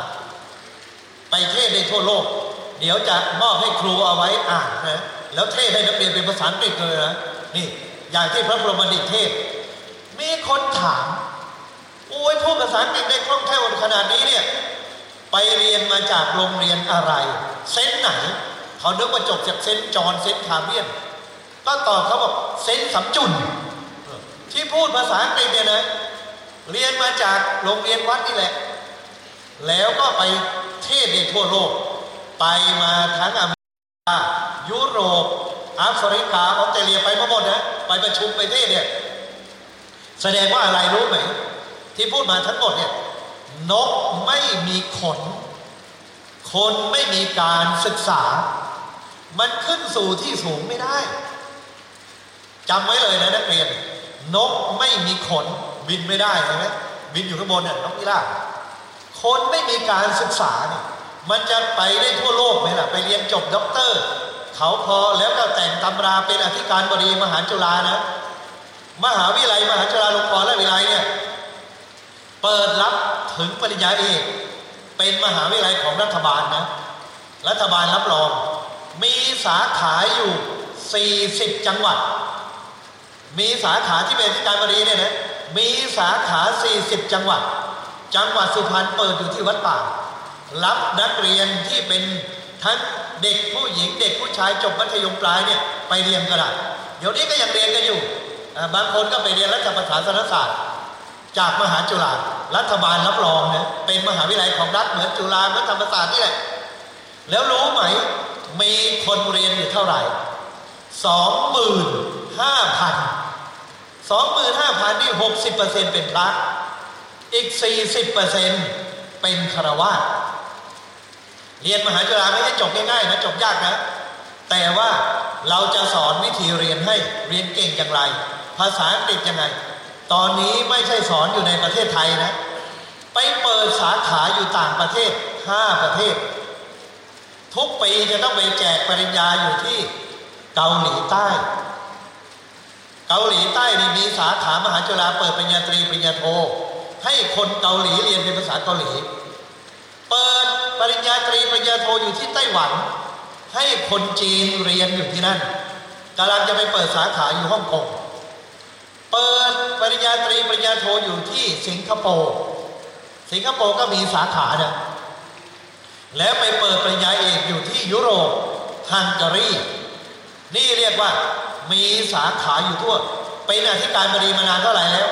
[SPEAKER 1] ไปเทศในทั่วโลก เดี๋ยวจะมอบให้ครูเอาไว้อ่านนะแล้วเทศให้นักเรียนเป็นภาษาอังกฤษเลยนะนี่อย่างที่พระพรหมดิเทศ มีคนถามโอ้ยพูดภาษาอังกฤษได้คล่องแคล่วขนาดนี้เนี่ย ไปเรียนมาจากโรงเรียนอะไร เซนไหน เขาเนึกว่าจบจากเซนจอนเซนคาเบียน ก็ตอบเขาบอกเซนสำจุน ที่พูดภาษาอังกฤษเนี่ยนะ เรียนมาจากโรงเรียนวัดนี่แหละ แล้วก็ไปเทศในทั่วโลก ไปมาทั้งอเมริกา ยุโรปแอฟริกาออสเตรเลียไปมาหมดนะ ไปประชุมไปเทศเนี่ย แสดงว่าอะไรรู้ไหม ที่พูดมาทั้งหมดเนี่ย นกไม่มีขน คนไม่มีการศึกษา มันขึ้นสู่ที่สูงไม่ได้จำไว้เลยนะนักเรียน นกไม่มีขน บินไม่ได้ใช่ไหมบินอยู่ข้างบนเนี่ยนกพิราบคนไม่มีการศึกษาเนี่ยมันจะไปได้ทั่วโลกไหมล่ะ ไปเรียนจบด็อกเตอร์ เขาพอแล้วก็แต่งตำราเป็นอธิการบดีมหาจุฬานะ มหาวิทยาลัยมหาจุฬาลงกรณราชวิทยาลัยเนี่ย เปิดรับถึงปริญญาเอกเป็นมหาวิทยาลัยของรัฐบาลนะ รัฐบาลรับรอง มีสาขาอยู่ 40 จังหวัด มีสาขาที่เป็นที่การบดีเนี่ยนะ มีสาขา 40 จังหวัด จังหวัดสุพรรณเปิดอยู่ที่วัดป่า รับนักเรียนที่เป็นทั้งเด็กผู้หญิงเด็กผู้ชายจบมัธยมปลายเนี่ยไปเรียนก็ได้ เดี๋ยวนี้ก็ยังเรียนกันอยู่ บางคนก็ไปเรียนรัฐประศาสนศาสตร์ จากมหาจุฬา รัฐบาลรับรองนะเป็นมหาวิทยาลัยของรัฐเหมือนจุฬาเหมือนธรรมศาสตร์นี่แหละแล้วรู้ไหมมีคนเรียนอยู่เท่าไหร่สองหมื่นห้าพันสองหมื่นห้าพันนี่หกสิบเปอร์เซ็นเป็นพระอีกสี่สิบเปอร์เซ็นเป็นคารวะเรียนมหาจุฬาไม่ใช่จบง่ายๆนะจบยากนะ แต่ว่าเราจะสอนวิธีเรียนให้เรียนเก่งอย่างไร ภาษาอังกฤษยังไง ตอนนี้ไม่ใช่สอนอยู่ในประเทศไทยนะ ไปเปิดสาขาอยู่ต่างประเทศห้าประเทศ ทุกปีจะต้องไปแจกปริญญาอยู่ที่เกาหลีใต้ เกาหลีใต้นี่มีสาขามหาจุฬาเปิดปริญญาตรีปริญญาโท ให้คนเกาหลีเรียนเป็นภาษาเกาหลี เปิดปริญญาตรีปริญญาโทอยู่ที่ไต้หวัน ให้คนจีนเรียนอยู่ที่นั่นกำลังจะไปเปิดสาขาอยู่ฮ่องกง เปิดปริญญาตรีปริญญาโทอยู่ที่สิงคโปร์สิงคโปร์ก็มีสาขาเนี่ยแล้วไปเปิดปริญญาเอกอยู่ที่ยุโรปฮังการี นี่เรียกว่ามีสาขาอยู่ทั่ว เป็นอธิการบดีมานานเท่าไหร่แล้ว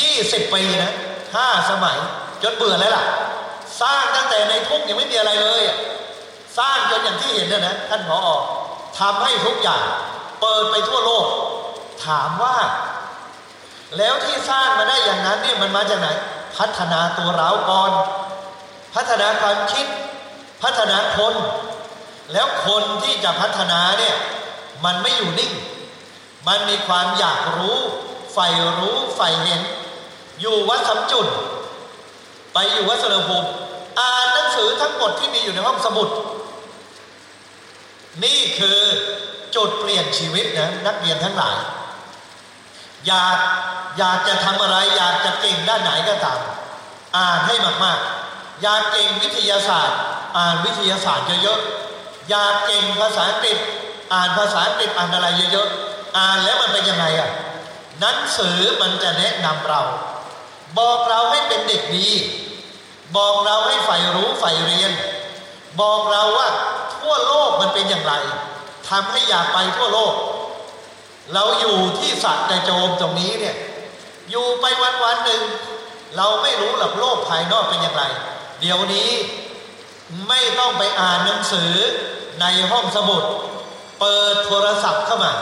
[SPEAKER 1] 20 ปีนะห้าสมัย จนเบื่อแล้วล่ะ สร้างตั้งแต่ในทุกยังไม่มีอะไรเลย สร้างจนอย่างที่เห็นนะนะท่านผออทำให้ทุกอย่าง เปิดไปทั่วโลก ถามว่า แล้วที่สร้างมาได้อย่างนั้นเนี่ยมันมาจากไหน พัฒนาตัวเราก่อน พัฒนาความคิด พัฒนาคน แล้วคนที่จะพัฒนาเนี่ยมันไม่อยู่นิ่ง มันมีความอยากรู้ใฝ่รู้ใฝ่เห็น อยู่วัดสำจุดไปอยู่วัดสริภูมิอ่านหนังสือทั้งหมดที่มีอยู่ในห้องสมุด นี่คือจุดเปลี่ยนชีวิตนะนักเรียนทั้งหลาย อยากอยากจะทำอะไร อยากจะเก่งด้านไหนก็ตามอ่านให้มากๆ อยากเก่งวิทยาศาสตร์ อ่านวิทยาศาสตร์เยอะๆอยากเก่งภาษาอังกฤษอ่านภาษาอังกฤษอ่านอะไรเยอะๆอ่านแล้วมันเป็นยังไงอะหนังสือมันจะแนะนำเรา บอกเราให้เป็นเด็กดี บอกเราให้ใฝ่รู้ใฝ่เรียน บอกเราว่าทั่วโลกมันเป็นอย่างไรทำให้อยากไปทั่วโลก เราอยู่ที่สัตว์ในโจมตรงนี้เนี่ยอยู่ไปวันวันหนึ่ง เราไม่รู้หลักโลกภายนอกเป็นอย่างไร เดี๋ยวนี้ไม่ต้องไปอ่านหนังสือในห้องสมุด เปิดโทรศัพท์เข้ามา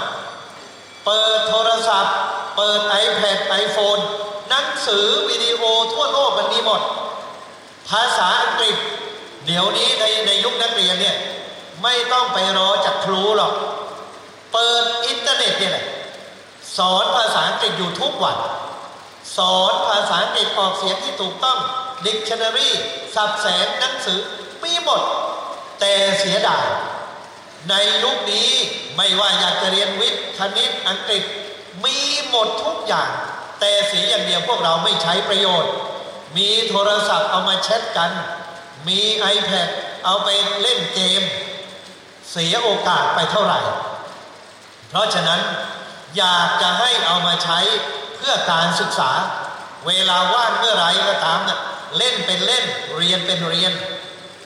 [SPEAKER 1] เปิดโทรศัพท์ เปิด iPad iPhone หนังสือวิดีโอทั่วโลกมันมีหมด ภาษาอังกฤษ เดี๋ยวนี้ในในยุคนักเรียนเนี่ยไม่ต้องไปรอจากครูหรอก เปิดอินเทอร์เน็ตเนี่ยแหละสอนภาษาอังกฤษอยู่ทุกวัน สอนภาษาอังกฤษออกเสียงที่ถูกต้องดิกชันนารีสับแสงหนังสือมีหมด แต่เสียดายในยุคนี้ไม่ว่าอยากจะเรียนวิทย์คณิตอังกฤษมีหมดทุกอย่าง แต่เสียอย่างเดียวพวกเราไม่ใช้ประโยชน์ มีโทรศัพท์เอามาแชทกัน มี iPad เอาไปเล่นเกม เสียโอกาสไปเท่าไหร่ เพราะฉะนั้นอยากจะให้เอามาใช้เพื่อการศึกษา เวลาว่างเมื่อไรก็ตามนะเล่นเป็นเล่นเรียนเป็นเรียน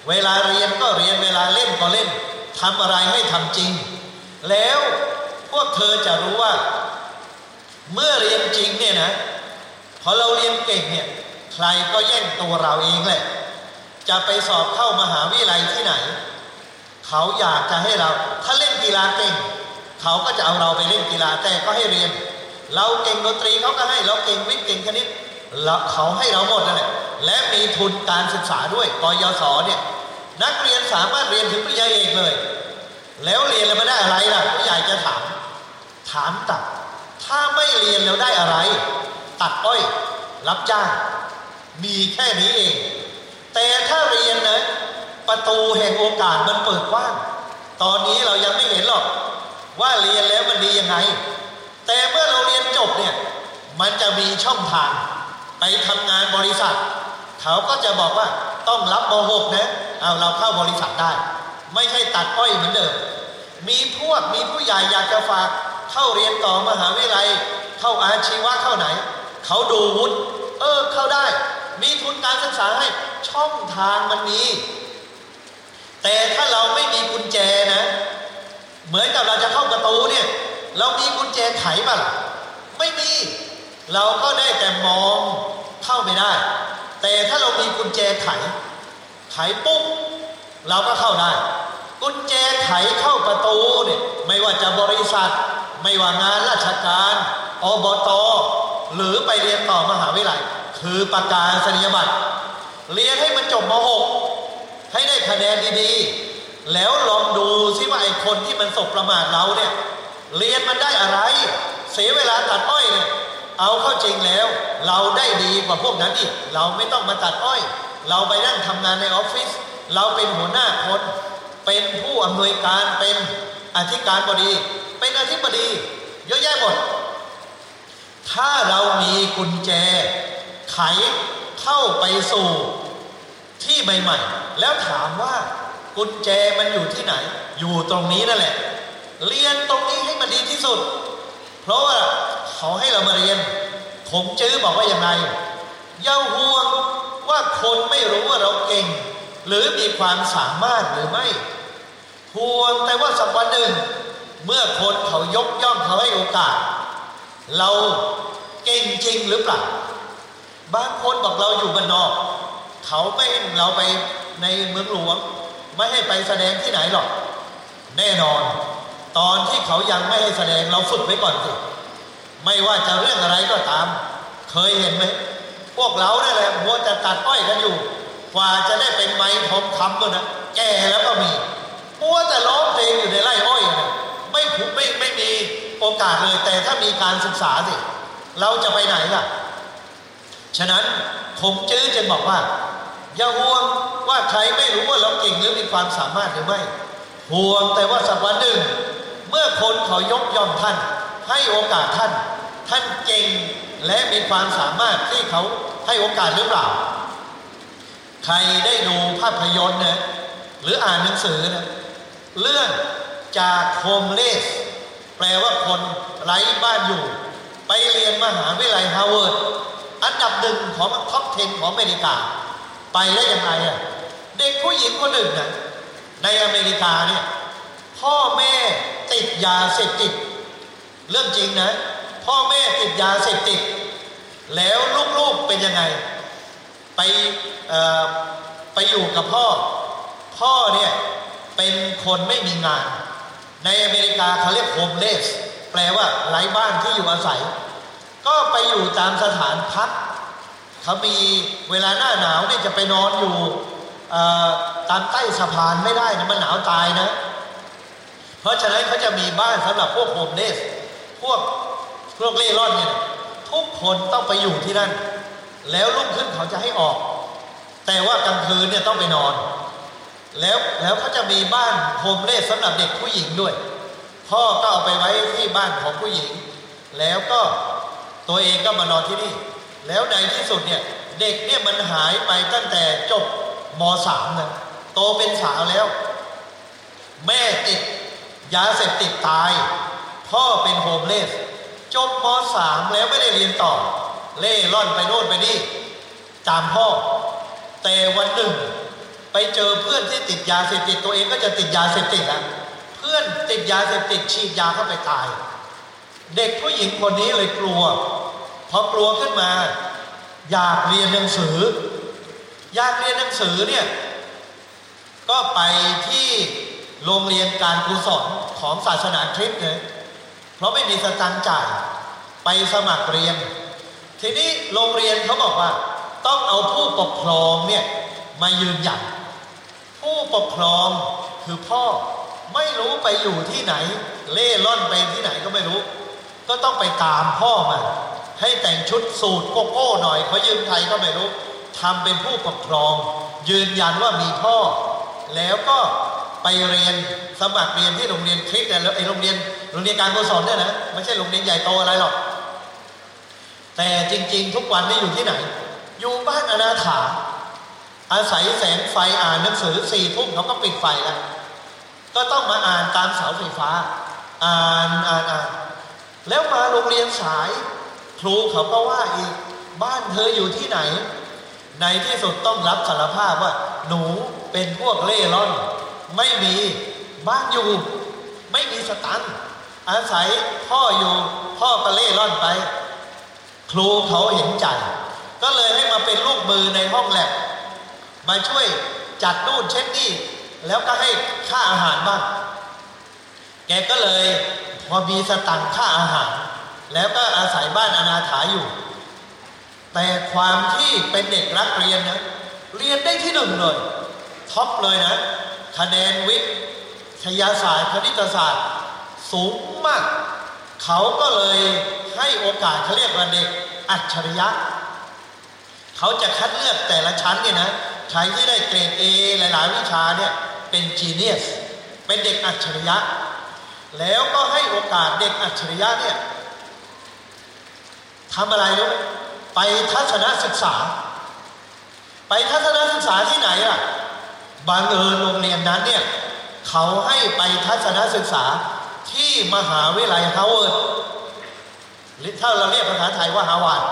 [SPEAKER 1] เวลาเรียนก็เรียนเวลาเล่นก็เล่นทำอะไรให้ทำจริง แล้วพวกเธอจะรู้ว่า เมื่อเรียนจริงเนี่ยนะพอเราเรียนเก่งเนี่ยใครก็แย่งตัวเราเองแหละจะไปสอบเข้ามหาวิทยาลัยที่ไหน เขาอยากจะให้เรา ถ้าเล่นกีฬาเก่ง เขาก็จะเอาเราไปเล่นกีฬาแต่ก็ให้เรียน เราเก่งดนตรีเขาก็ให้เราเก่งวิทย์เก่งคณิตเขาให้เราหมดนั่นแหละและมีทุนการศึกษาด้วยกยศเนี่ยนักเรียนสามารถเรียนถึงปริญญาเอกเลย แล้วเรียนแล้วไม่ได้อะไรล่ะผู้ใหญ่จะถาม ถามตัด ถ้าไม่เรียนแล้วได้อะไร ตัดอ้อย รับจ้าง มีแค่นี้เอง แต่ถ้าเรียนนะประตูแห่งโอกาสมันเปิดกว้าง ตอนนี้เรายังไม่เห็นหรอก ว่าเรียนแล้วมันดียังไง แต่เมื่อเราเรียนจบเนี่ย มันจะมีช่องทาง ไปทำงานบริษัท เขาก็จะบอกว่าต้องรับโมหกนะ เอาเราเข้าบริษัทได้ ไม่ใช่ตัดอ้อยเหมือนเดิม มีพวกมีผู้ใหญ่อยากจะฝาก เข้าเรียนต่อมหาวิทยาลัย เข้าอาชีวะเข้าไหน เขาดูวุฒิเออเข้าได้ มีทุนการศึกษาให้ช่องทางมันมีแต่ถ้าเราไม่มีกุญแจนะ เหมือนกับเราจะเข้าประตูเนี่ย เรามีกุญแจไขป่ะล่ะไม่มี เราก็ได้แต่มองเข้าไม่ได้ แต่ถ้าเรามีกุญแจไข ไขปุ๊บเราก็เข้าได้ กุญแจไขเข้าประตูเนี่ยไม่ว่าจะบริษัท ไม่ว่างานราชการอบตหรือไปเรียนต่อมหาวิทยาลัย คือประกาศนียบัตร เรียนให้มันจบม .6 ให้ได้คะแนนดีๆ แล้วลองดูซิว่าไอ้คนที่มันสบประมาทเราเนี่ยเรียนมันได้อะไร เสียเวลาตัดอ้อยเนี่ยเอาเข้าจริงแล้ว เราได้ดีกว่าพวกนั้นอีกเราไม่ต้องมาตัดอ้อย เราไปนั่งทำงานในออฟฟิศเราเป็นหัวหน้าคน เป็นผู้อำนวยการเป็นอธิการบดี เป็นอธิบดี เยอะแยะหมด ถ้าเรามีกุญแจ ไขเข้าไปสู่ที่ใหม่ ๆ แล้วถามว่า กุญแจมันอยู่ที่ไหน อยู่ตรงนี้นั่นแหละ เรียนตรงนี้ให้มันดีที่สุด เพราะว่าเขาให้เรามาเรียน ผมจื้อบอกว่าอย่างไรอย่าห่วงว่าคนไม่รู้ว่าเราเก่ง หรือมีความสามารถหรือไม่ห่วงแต่ว่าสักวันหนึ่ง เมื่อคนเขายกย่องเขาให้โอกาส เราเก่งจริงหรือเปล่าบางคนบอกเราอยู่บ้านนอก เขาไม่ให้เราไปในเมืองหลวง ไม่ให้ไปแสดงที่ไหนหรอก แน่นอน ตอนที่เขายังไม่ให้แสดงเราฝึกไว้ก่อนสิไม่ว่าจะเรื่องอะไรก็ตาม เคยเห็นไหม พวกเราเนี่ยแหละมัวจะตัดอ้อยกันอยู่ กว่าจะได้เป็นไม้ทองคำก็นะแก่แล้วก็มีมัวแต่ร้องเพลงอยู่ในไร่อ้อยนะไม่ผุไม่ไม่มีโอกาสเลยแต่ถ้ามีการศึกษาสิเราจะไปไหนล่ะ ฉะนั้นผมจื้อจึงบอกว่า อย่าห่วงว่าใครไม่รู้ว่าเราเก่งหรือมีความสามารถหรือไม่ ห่วงแต่ว่าสักวันหนึ่ง เมื่อคนเขายกย่องท่าน ให้โอกาสท่าน ท่านเก่งและมีความสามารถที่เขาให้โอกาสหรือเปล่า ใครได้ดูภาพยนตร์นะหรืออ่านหนังสือนะเรื่องจาก homeless แปลว่าคนไร้บ้านอยู่ ไปเรียนมหาวิทยาลัยฮาร์วาร์ดอันดับหนึ่งของ top 10 ของอเมริกา ไปได้ยังไงอะเด็กผู้หญิงคนหนึ่งนะในอเมริกาเนี่ยพ่อแม่ติดยาเสพติด เรื่องจริงนะ พ่อแม่ติดยาเสพติด แล้วลูกๆเป็นยังไง ไปไปอยู่กับพ่อ พ่อเนี่ยเป็นคนไม่มีงาน ในอเมริกาเขาเรียกโฮมเลสแปลว่าไร้บ้านที่อยู่อาศัย ก็ไปอยู่ตามสถานพัก เขามีเวลาหน้าหนาวเนี่ยจะไปนอนอยู่ตามใต้สะพานไม่ได้นะมันหนาวตายนะ เพราะฉะนั้นเขาจะมีบ้านสำหรับพวกโฮมเลสพวกพวกเล่ร่อนเนี่ยทุกคนต้องไปอยู่ที่นั่น แล้วรุ่งขึ้นเขาจะให้ออก แต่ว่ากลางคืนเนี่ยต้องไปนอน แล้วแล้วเขาจะมีบ้านโฮมเลสสำหรับเด็กผู้หญิงด้วย พ่อก็เอาไปไว้ที่บ้านของผู้หญิง แล้วก็ตัวเองก็มานอนที่นี่ แล้วในที่สุดเนี่ยเด็กเนี่ยมันหายไปตั้งแต่จบมสามนะโตเป็นสาวแล้ว แม่ติดยาเสพติดตาย พ่อเป็นโฮมเลสจบมสามแล้วไม่ได้เรียนต่อ เล่ร่อนไปโน่นไปนี่ตามพ่อ แต่วันหนึ่ง ไปเจอเพื่อนที่ติดยาเสพติดตัวเองก็จะติดยาเสพติดแล้วเพื่อนติดยาเสพติดฉีดยาเข้าไปตาย เด็กผู้หญิงคนนี้เลยกลัว พอกลัวขึ้นมา อยากเรียนหนังสือ อยากเรียนหนังสือเนี่ยก็ไปที่โรงเรียนการกุศลของศาสนาคริสต์เลยเพราะไม่มีสตังค์จ่ายไปสมัครเรียน ทีนี้โรงเรียนเขาบอกว่า ต้องเอาผู้ปกครองเนี่ยมายืนยันผู้ปกครองคือพ่อไม่รู้ไปอยู่ที่ไหน เล่ล่อนไปที่ไหนก็ไม่รู้ ก็ต้องไปตามพ่อมา ให้แต่งชุดสูทโกโก้หน่อยเขายืมไทยก็ไม่รู้ทำเป็นผู้ปกครอง ยืนยันว่ามีพ่อ แล้วก็ไปเรียนสมัครเรียนที่โรงเรียนคริสต์แล้วไอโรงเรียนโรงเรียนการกุศลเนี่ยนะไม่ใช่โรงเรียนใหญ่โตอะไรหรอก แต่จริง ๆ ทุกวันนี้อยู่ที่ไหน อยู่บ้านอนาถาอาศัยแสงไฟอ่านหนังสือสี่ทุ่มเขาก็ปิดไฟแล้วก็ต้องมาอ่านตามเสาไฟฟ้า อ่านอ่านอ่านแล้วมาโรงเรียนสาย ครูเขาก็ว่าอีกบ้านเธออยู่ที่ไหน ในที่สุดต้องรับสารภาพว่า หนูเป็นพวกเล่ร่อน ไม่มีบ้านอยู่ ไม่มีสตังอาศัยพ่ออยู่พ่อก็เล่ร่อนไป ครูเขาเห็นใจ ก็เลยให้มาเป็นลูกมือในห้องแลบมาช่วยจัดนู่นเช็ดนี่แล้วก็ให้ค่าอาหารบ้างแกก็เลยพอมีสตังค่าอาหาร แล้วก็อาศัยบ้านอนาถาอยู่ แต่ความที่เป็นเด็กรักเรียนนะ เรียนได้ที่หนึ่งเลยท็อปเลยนะ คะแนนวิทยาศาสตร์คณิตศาสตร์ สูงมาก เขาก็เลยให้โอกาสเขาเรียกว่าเด็กอัจฉริยะ เขาจะคัดเลือกแต่ละชั้นเนี่ยนะใครที่ได้เกรด A หลาย ๆ วิชาเนี่ยเป็นจีเนียสเป็นเด็กอัจฉริยะ แล้วก็ให้โอกาสเด็กอัจฉริยะเนี่ย ทำอะไรรู้ไปทัศนศึกษา ไปทัศนศึกษาที่ไหนล่ะบางเอิญโรงเรียนนั้นเนี่ยเขาให้ไปทัศนศึกษาที่มหาวิทยาลัยฮาร์วาร์ดหรือถ้าเราเรียกภาษาไทยว่าฮาวาด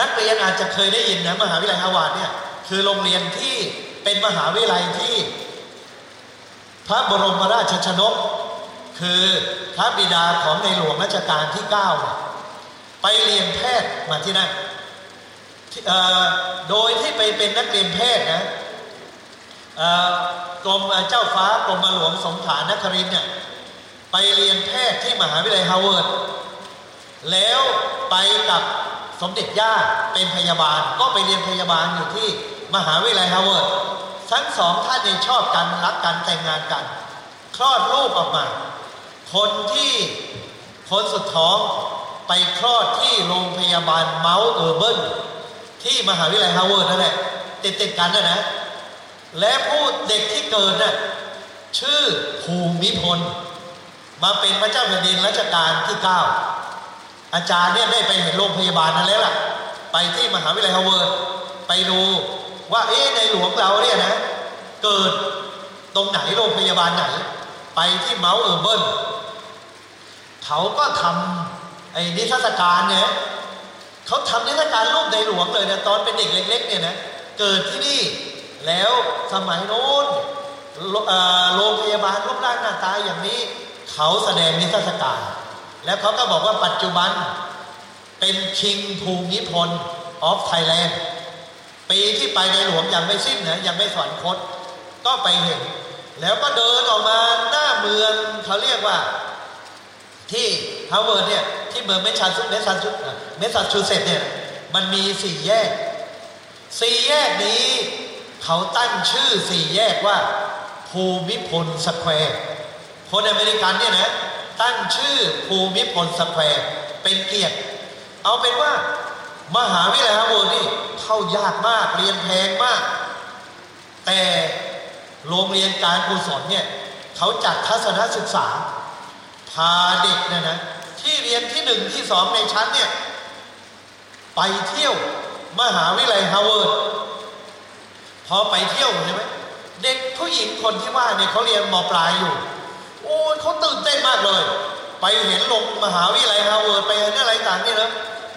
[SPEAKER 1] นักเรียนอาจจะเคยได้ยินนะมหาวิทยาลัยฮาวาดเนี่ยคือโรงเรียนที่เป็นมหาวิทยาลัยที่ พระบรมราชชนก คือพระบิดาของในหลวงรัชกาลที่เก้า ไปเรียนแพทย์มาที่นั่นโดยที่ไปเป็นนักเรียนแพทย์นะกรมเจ้าฟ้ากรมหลวงสงขลานครินทร์เนี่ยไปเรียนแพทย์ที่มหาวิทยาลัยฮาร์วาร์ดแล้วไปกับสมเด็จย่าเป็นพยาบาล ก็ไปเรียนพยาบาลอยู่ที่มหาวิทยาลัยฮาร์วาร์ดทั้งสองท่านเนี่ยชอบกันรักกันแต่งงานกัน คลอดลูกออกมา คนที่คนสุดท้อง ไปคลอดที่โรงพยาบาล Mount Auburn ที่มหาวิทยาลัยฮาร์วาร์ดนั่นแหละติดติดกันนะนะ และผู้เด็กที่เกิดน่ะชื่อภูมิพล มาเป็นพระเจ้าแผ่นดินรัชกาลที่เก้าอาจารย์เนี่ยได้ไปเห็นโรงพยาบาลนั้นแล้วล่ะ ไปที่มหาวิทยาลัยฮาร์วาร์ดไปดูว่าเอ๊ะในหลวงเราเนี่ยนะเกิดตรงไหนโรงพยาบาลไหน ไปที่เมาส์เออร์เบิร์นเขาก็ทำ ไอ้นิทรรศการเนี่ยเขาทำนิทรรศการรูปในหลวงเลยเนะตอนเป็นเด็กเล็ก ๆ เนี่ยนะเกิดที่นี่แล้วสมัยโน้นโรงพยาบาลรูปร่างหน้าตาอย่างนี้ เขาแสดงนิทรรศการ แล้วเขาก็บอกว่าปัจจุบันเป็นคิงภูมิพลof Thailand ปีที่ไปในหลวงยังไม่สิ้นนะยังไม่สวรรคต ก็ไปเห็น แล้วก็เดินออกมาหน้าเมืองเขาเรียกว่า ที่ฮาร์วาร์ดเนี่ยที่เมืองแมสซาชูแมสซาชูแมสซาชูเซตส์เนี่ยมันมีสี่แยกสี่แยกนี้เขาตั้งชื่อสี่แยกว่า ภูมิพล Square คนอเมริกันเนี่ยนะตั้งชื่อภูมิพล Square เป็นเกียรติ เอาเป็นว่ามหาวิทยาลัยฮาร์วาร์ดนี่เข้ายากมากเรียนแพงมาก แต่โรงเรียนการกุศลเนี่ยเขาจัดทัศนศึกษา พาเด็กเนี่ยนะที่เรียนที่หนึ่งที่สองในชั้นเนี่ยไปเที่ยวมหาวิทยาลัยฮาร์วาร์ดพอไปเที่ยวใช่ไหมเด็กผู้หญิงคนที่ว่าเนี่ยเขาเรียนมปลายอยู่ โอ้เขาตื่นเต้นมากเลย ไปเห็นลงมหาวิทยาลัยฮาร์วาร์ดไปเห็นอะไรต่างนี่นะ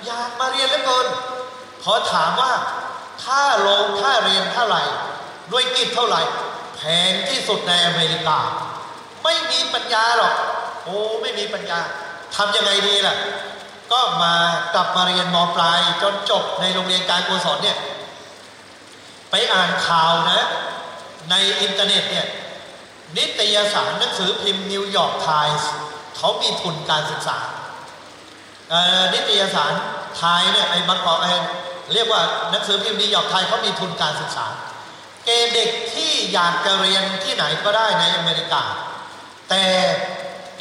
[SPEAKER 1] อยากมาเรียนเหลือเกินพอถามว่าค่าเล่าค่าเรียนเท่าไหร่ หน่วยกิตเท่าไหร่ แพงที่สุดในอเมริกา ไม่มีปัญญาหรอก โอ้ไม่มีปัญญาทำยังไงดีล่ะ ก็มากลับมาเรียนมปลายจนจบในโรงเรียนการกุศลเนี่ย ไปอ่านข่าวนะ ในอินเทอร์เน็ตเนี่ย นิตยสารหนังสือพิมพ์นิวยอร์กไทมส์เขามีทุนการศึกษา นิตยสารไทมส์เนี่ยไอ้บางกอกไอ้เรียกว่าหนังสือพิมพ์นิวยอร์กไทมส์เขามีทุนการศึกษา แก่เด็กที่อยากจะเรียนที่ไหนก็ได้ในอเมริกา แต่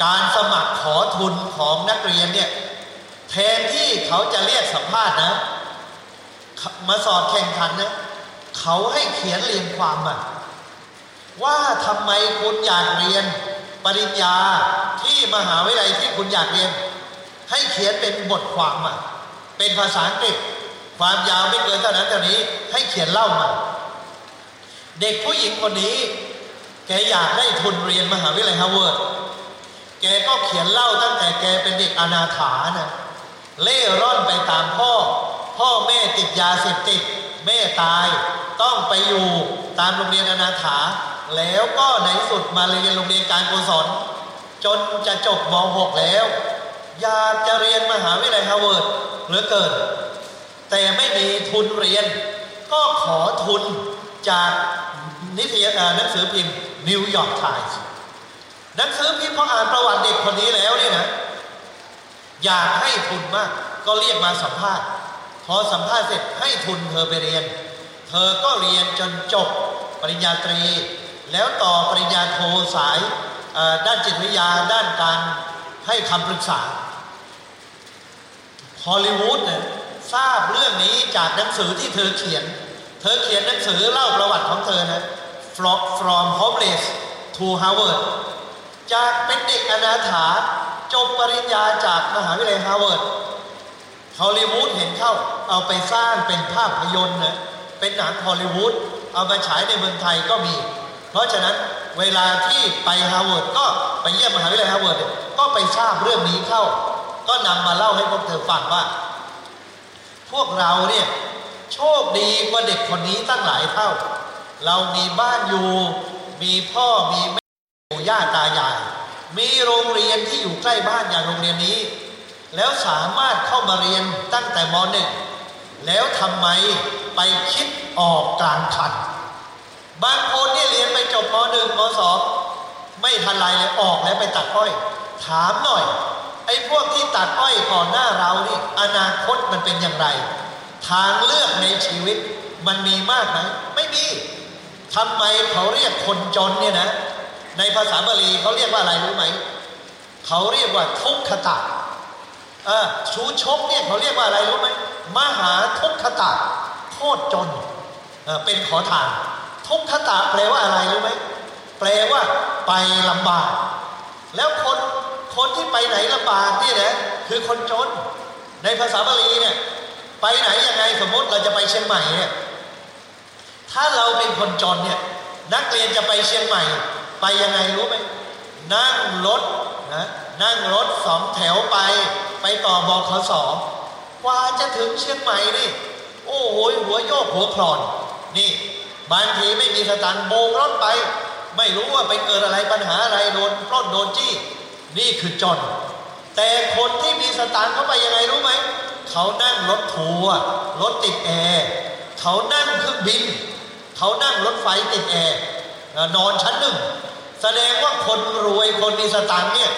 [SPEAKER 1] การสมัครขอทุนของนักเรียนเนี่ยแทนที่เขาจะเรียกสัมภาษณ์นะ มาสอบแข่งขันนะเขาให้เขียนเรียงความมาว่าทำไมคุณอยากเรียนปริญญาที่มหาวิทยาลัยที่คุณอยากเรียน ให้เขียนเป็นบทความมาเป็นภาษาอังกฤษ ความยาวไม่เกินเท่านั้นเท่านี้ ให้เขียนเล่ามาเด็กผู้หญิงคนนี้ แกอยากได้ทุนเรียนมหาวิทยาลัยฮาร์วาร์ด แกก็เขียนเล่าตั้งแต่แกเป็นเด็กอนาถานะเร่ร่อนไปตามพ่อ พ่อแม่ติดยาเสพติด แม่ตาย ต้องไปอยู่ตามโรงเรียนอนาถา แล้วก็ในสุดมาเรียนโรงเรียนการกุศลจนจะจบม .6 แล้ว อยากจะเรียนมหาวิทยาลัยฮาร์วาร์ดเหลือเกิน แต่ไม่มีทุนเรียน ก็ขอทุนจากนิตยสารหนังสือพิมพ์นิวยอร์กไทมส์ หนังสือพิมพ์พออ่านประวัติเด็กคนนี้แล้วเนี่ยนะอยากให้ทุนมาก ก็เรียกมาสัมภาษณ์ พอสัมภาษณ์เสร็จให้ทุนเธอไปเรียน เธอก็เรียนจนจบปริญญาตรี แล้วต่อปริญญาโทสายด้านจิตวิทยาด้านการให้คำปรึกษาฮอลลีวูดเนี่ยทราบเรื่องนี้จากหนังสือที่เธอเขียน เธอเขียนหนังสือเล่าประวัติของเธอนะ from from homeless to Harvard จากเป็นเด็กอนาถาจบปริญญาจากมหาวิทยาลัยฮาร์วาร์ดฮอลลีวูดเห็นเข้าเอาไปสร้างเป็นภาพยนตร์นะเป็นหนังฮอลลีวูดเอามาฉายในเมืองไทยก็มี เพราะฉะนั้นเวลาที่ไปฮาร์วาร์ดก็ไปเยี่ยมมหาวิทยาลัยฮาร์วาร์ดก็ไปทราบเรื่องนี้เข้า ก็นำมาเล่าให้พวกเธอฟังว่า พวกเราเนี่ยโชคดีกว่าเด็กคนนี้ตั้งหลายเท่า เรามีบ้านอยู่ มีพ่อมีแม่ ปู่ย่าตายาย มีโรงเรียนที่อยู่ใกล้บ้านอย่างโรงเรียนนี้ แล้วสามารถเข้ามาเรียนตั้งแต่มหนึ่งแล้วทำไมไปคิดออกกลางคันบางคนนี่เรียนไปจบมหนึ่งมสองไม่ทันไรเลยออกแล้วไปตัดอ้อย ถามหน่อยไอ้พวกที่ตัดอ้อยก่อนหน้าเรานี่อนาคตมันเป็นอย่างไร ทางเลือกในชีวิตมันมีมากไหมไม่มีทำไมเขาเรียกคนจนเนี่ยนะ ในภาษาบาลีเขาเรียกว่าอะไรรู้ไหม เขาเรียกว่าทุกขตะเออชูชกเนี่ยเขาเรียกว่าอะไรรู้ไหมมหาทุกขตะโคตรจนเป็นขอทานทุกขตะแปลว่าอะไรรู้ไหมแปลว่าไปลำบาก แล้วคนคนที่ไปไหนลำบากนี่นะคือคนจน ในภาษาบาลีเนี่ยไปไหนยังไงสมมติเราจะไปเชียงใหม่เนี่ยถ้าเราเป็นคนจนเนี่ยนักเรียนจะไปเชียงใหม่ ไปยังไงรู้ไหมนั่งรถนะนั่งรถสองแถวไป ไปต่อบอขสกว่าจะถึงเชียงใหม่นี่ โอ้โหหัวโยกหัวคลอน นี่ บางทีไม่มีสตังโบกรถไป ไม่รู้ว่าไปเกิดอะไรปัญหาอะไรโดนปล้นโดนจี้ นี่คือจน แต่คนที่มีสตางเขาไปยังไงรู้ไหมเขานั่งรถทัวร์รถติดแอร์เขานั่งเครื่องบิน เขานั่งรถไฟติดแอร์นอนชั้นหนึ่ง แสดงว่าคนรวยคนมีสตางค์เนี่ย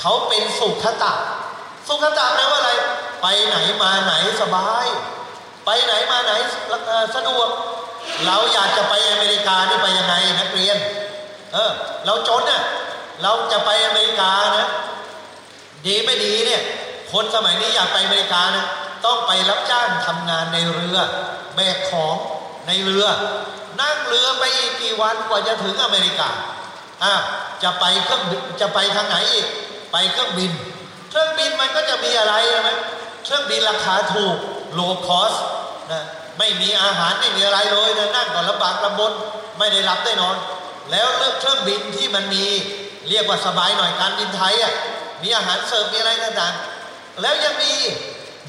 [SPEAKER 1] เขาเป็นสุขตะ สุขตะแปลว่าอะไร ไปไหนมาไหนสบาย ไปไหนมาไหนสะดวก เราอยากจะไปอเมริกานี่ไปยังไงนักเรียน เออ เราจนเนี่ยเราจะไปอเมริกานะดีไม่ดีเนี่ย คนสมัยนี้อยากไปอเมริกานะต้องไปรับจ้างทำงานในเรือ แบกของในเรือ นั่งเรือไปอีกกี่วันกว่าจะถึงอเมริกา อ่าจะไปเครื่องจะไปทางไหนอีก ไปเครื่องบิน เครื่องบินมันก็จะมีอะไรไหมเครื่องบินราคาถูก low cost นะไม่มีอาหารไม่มีอะไรเลยนะนั่งก่อนลำบากลำบนไม่ได้รับได้นอน แล้วเลือกเครื่องบินที่มันมีเรียกว่าสบายหน่อยการบินไทยอะมีอาหารเสิร์ฟมีอะไรต่างๆ แล้วยังมี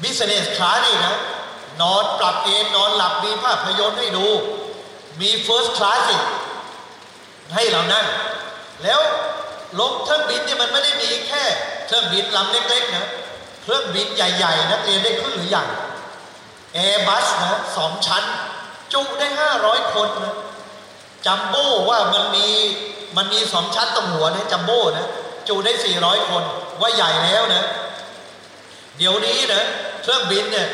[SPEAKER 1] business class นี่นะ นอนปรับเอนนอนหลับมีภาพยนตร์ให้ดู มี first class อีก ให้เรานั่ง แล้วลงเครื่องบินเนี่ยมันไม่ได้มีแค่เครื่องบินลำเล็กๆนะเครื่องบินใหญ่ ๆ นักเรียนได้ขึ้นหรืออยังแอร์บัสนะสองชั้น จุได้ห้าร้อยคนนะจัมโบ้ว่ามันมีมันมีสองชั้นตรงหัวนะจัมโบ้นะจุได้สี่ร้อยคนว่าใหญ่แล้วนะ เดี๋ยวนี้นะเครื่องบินเนี่ย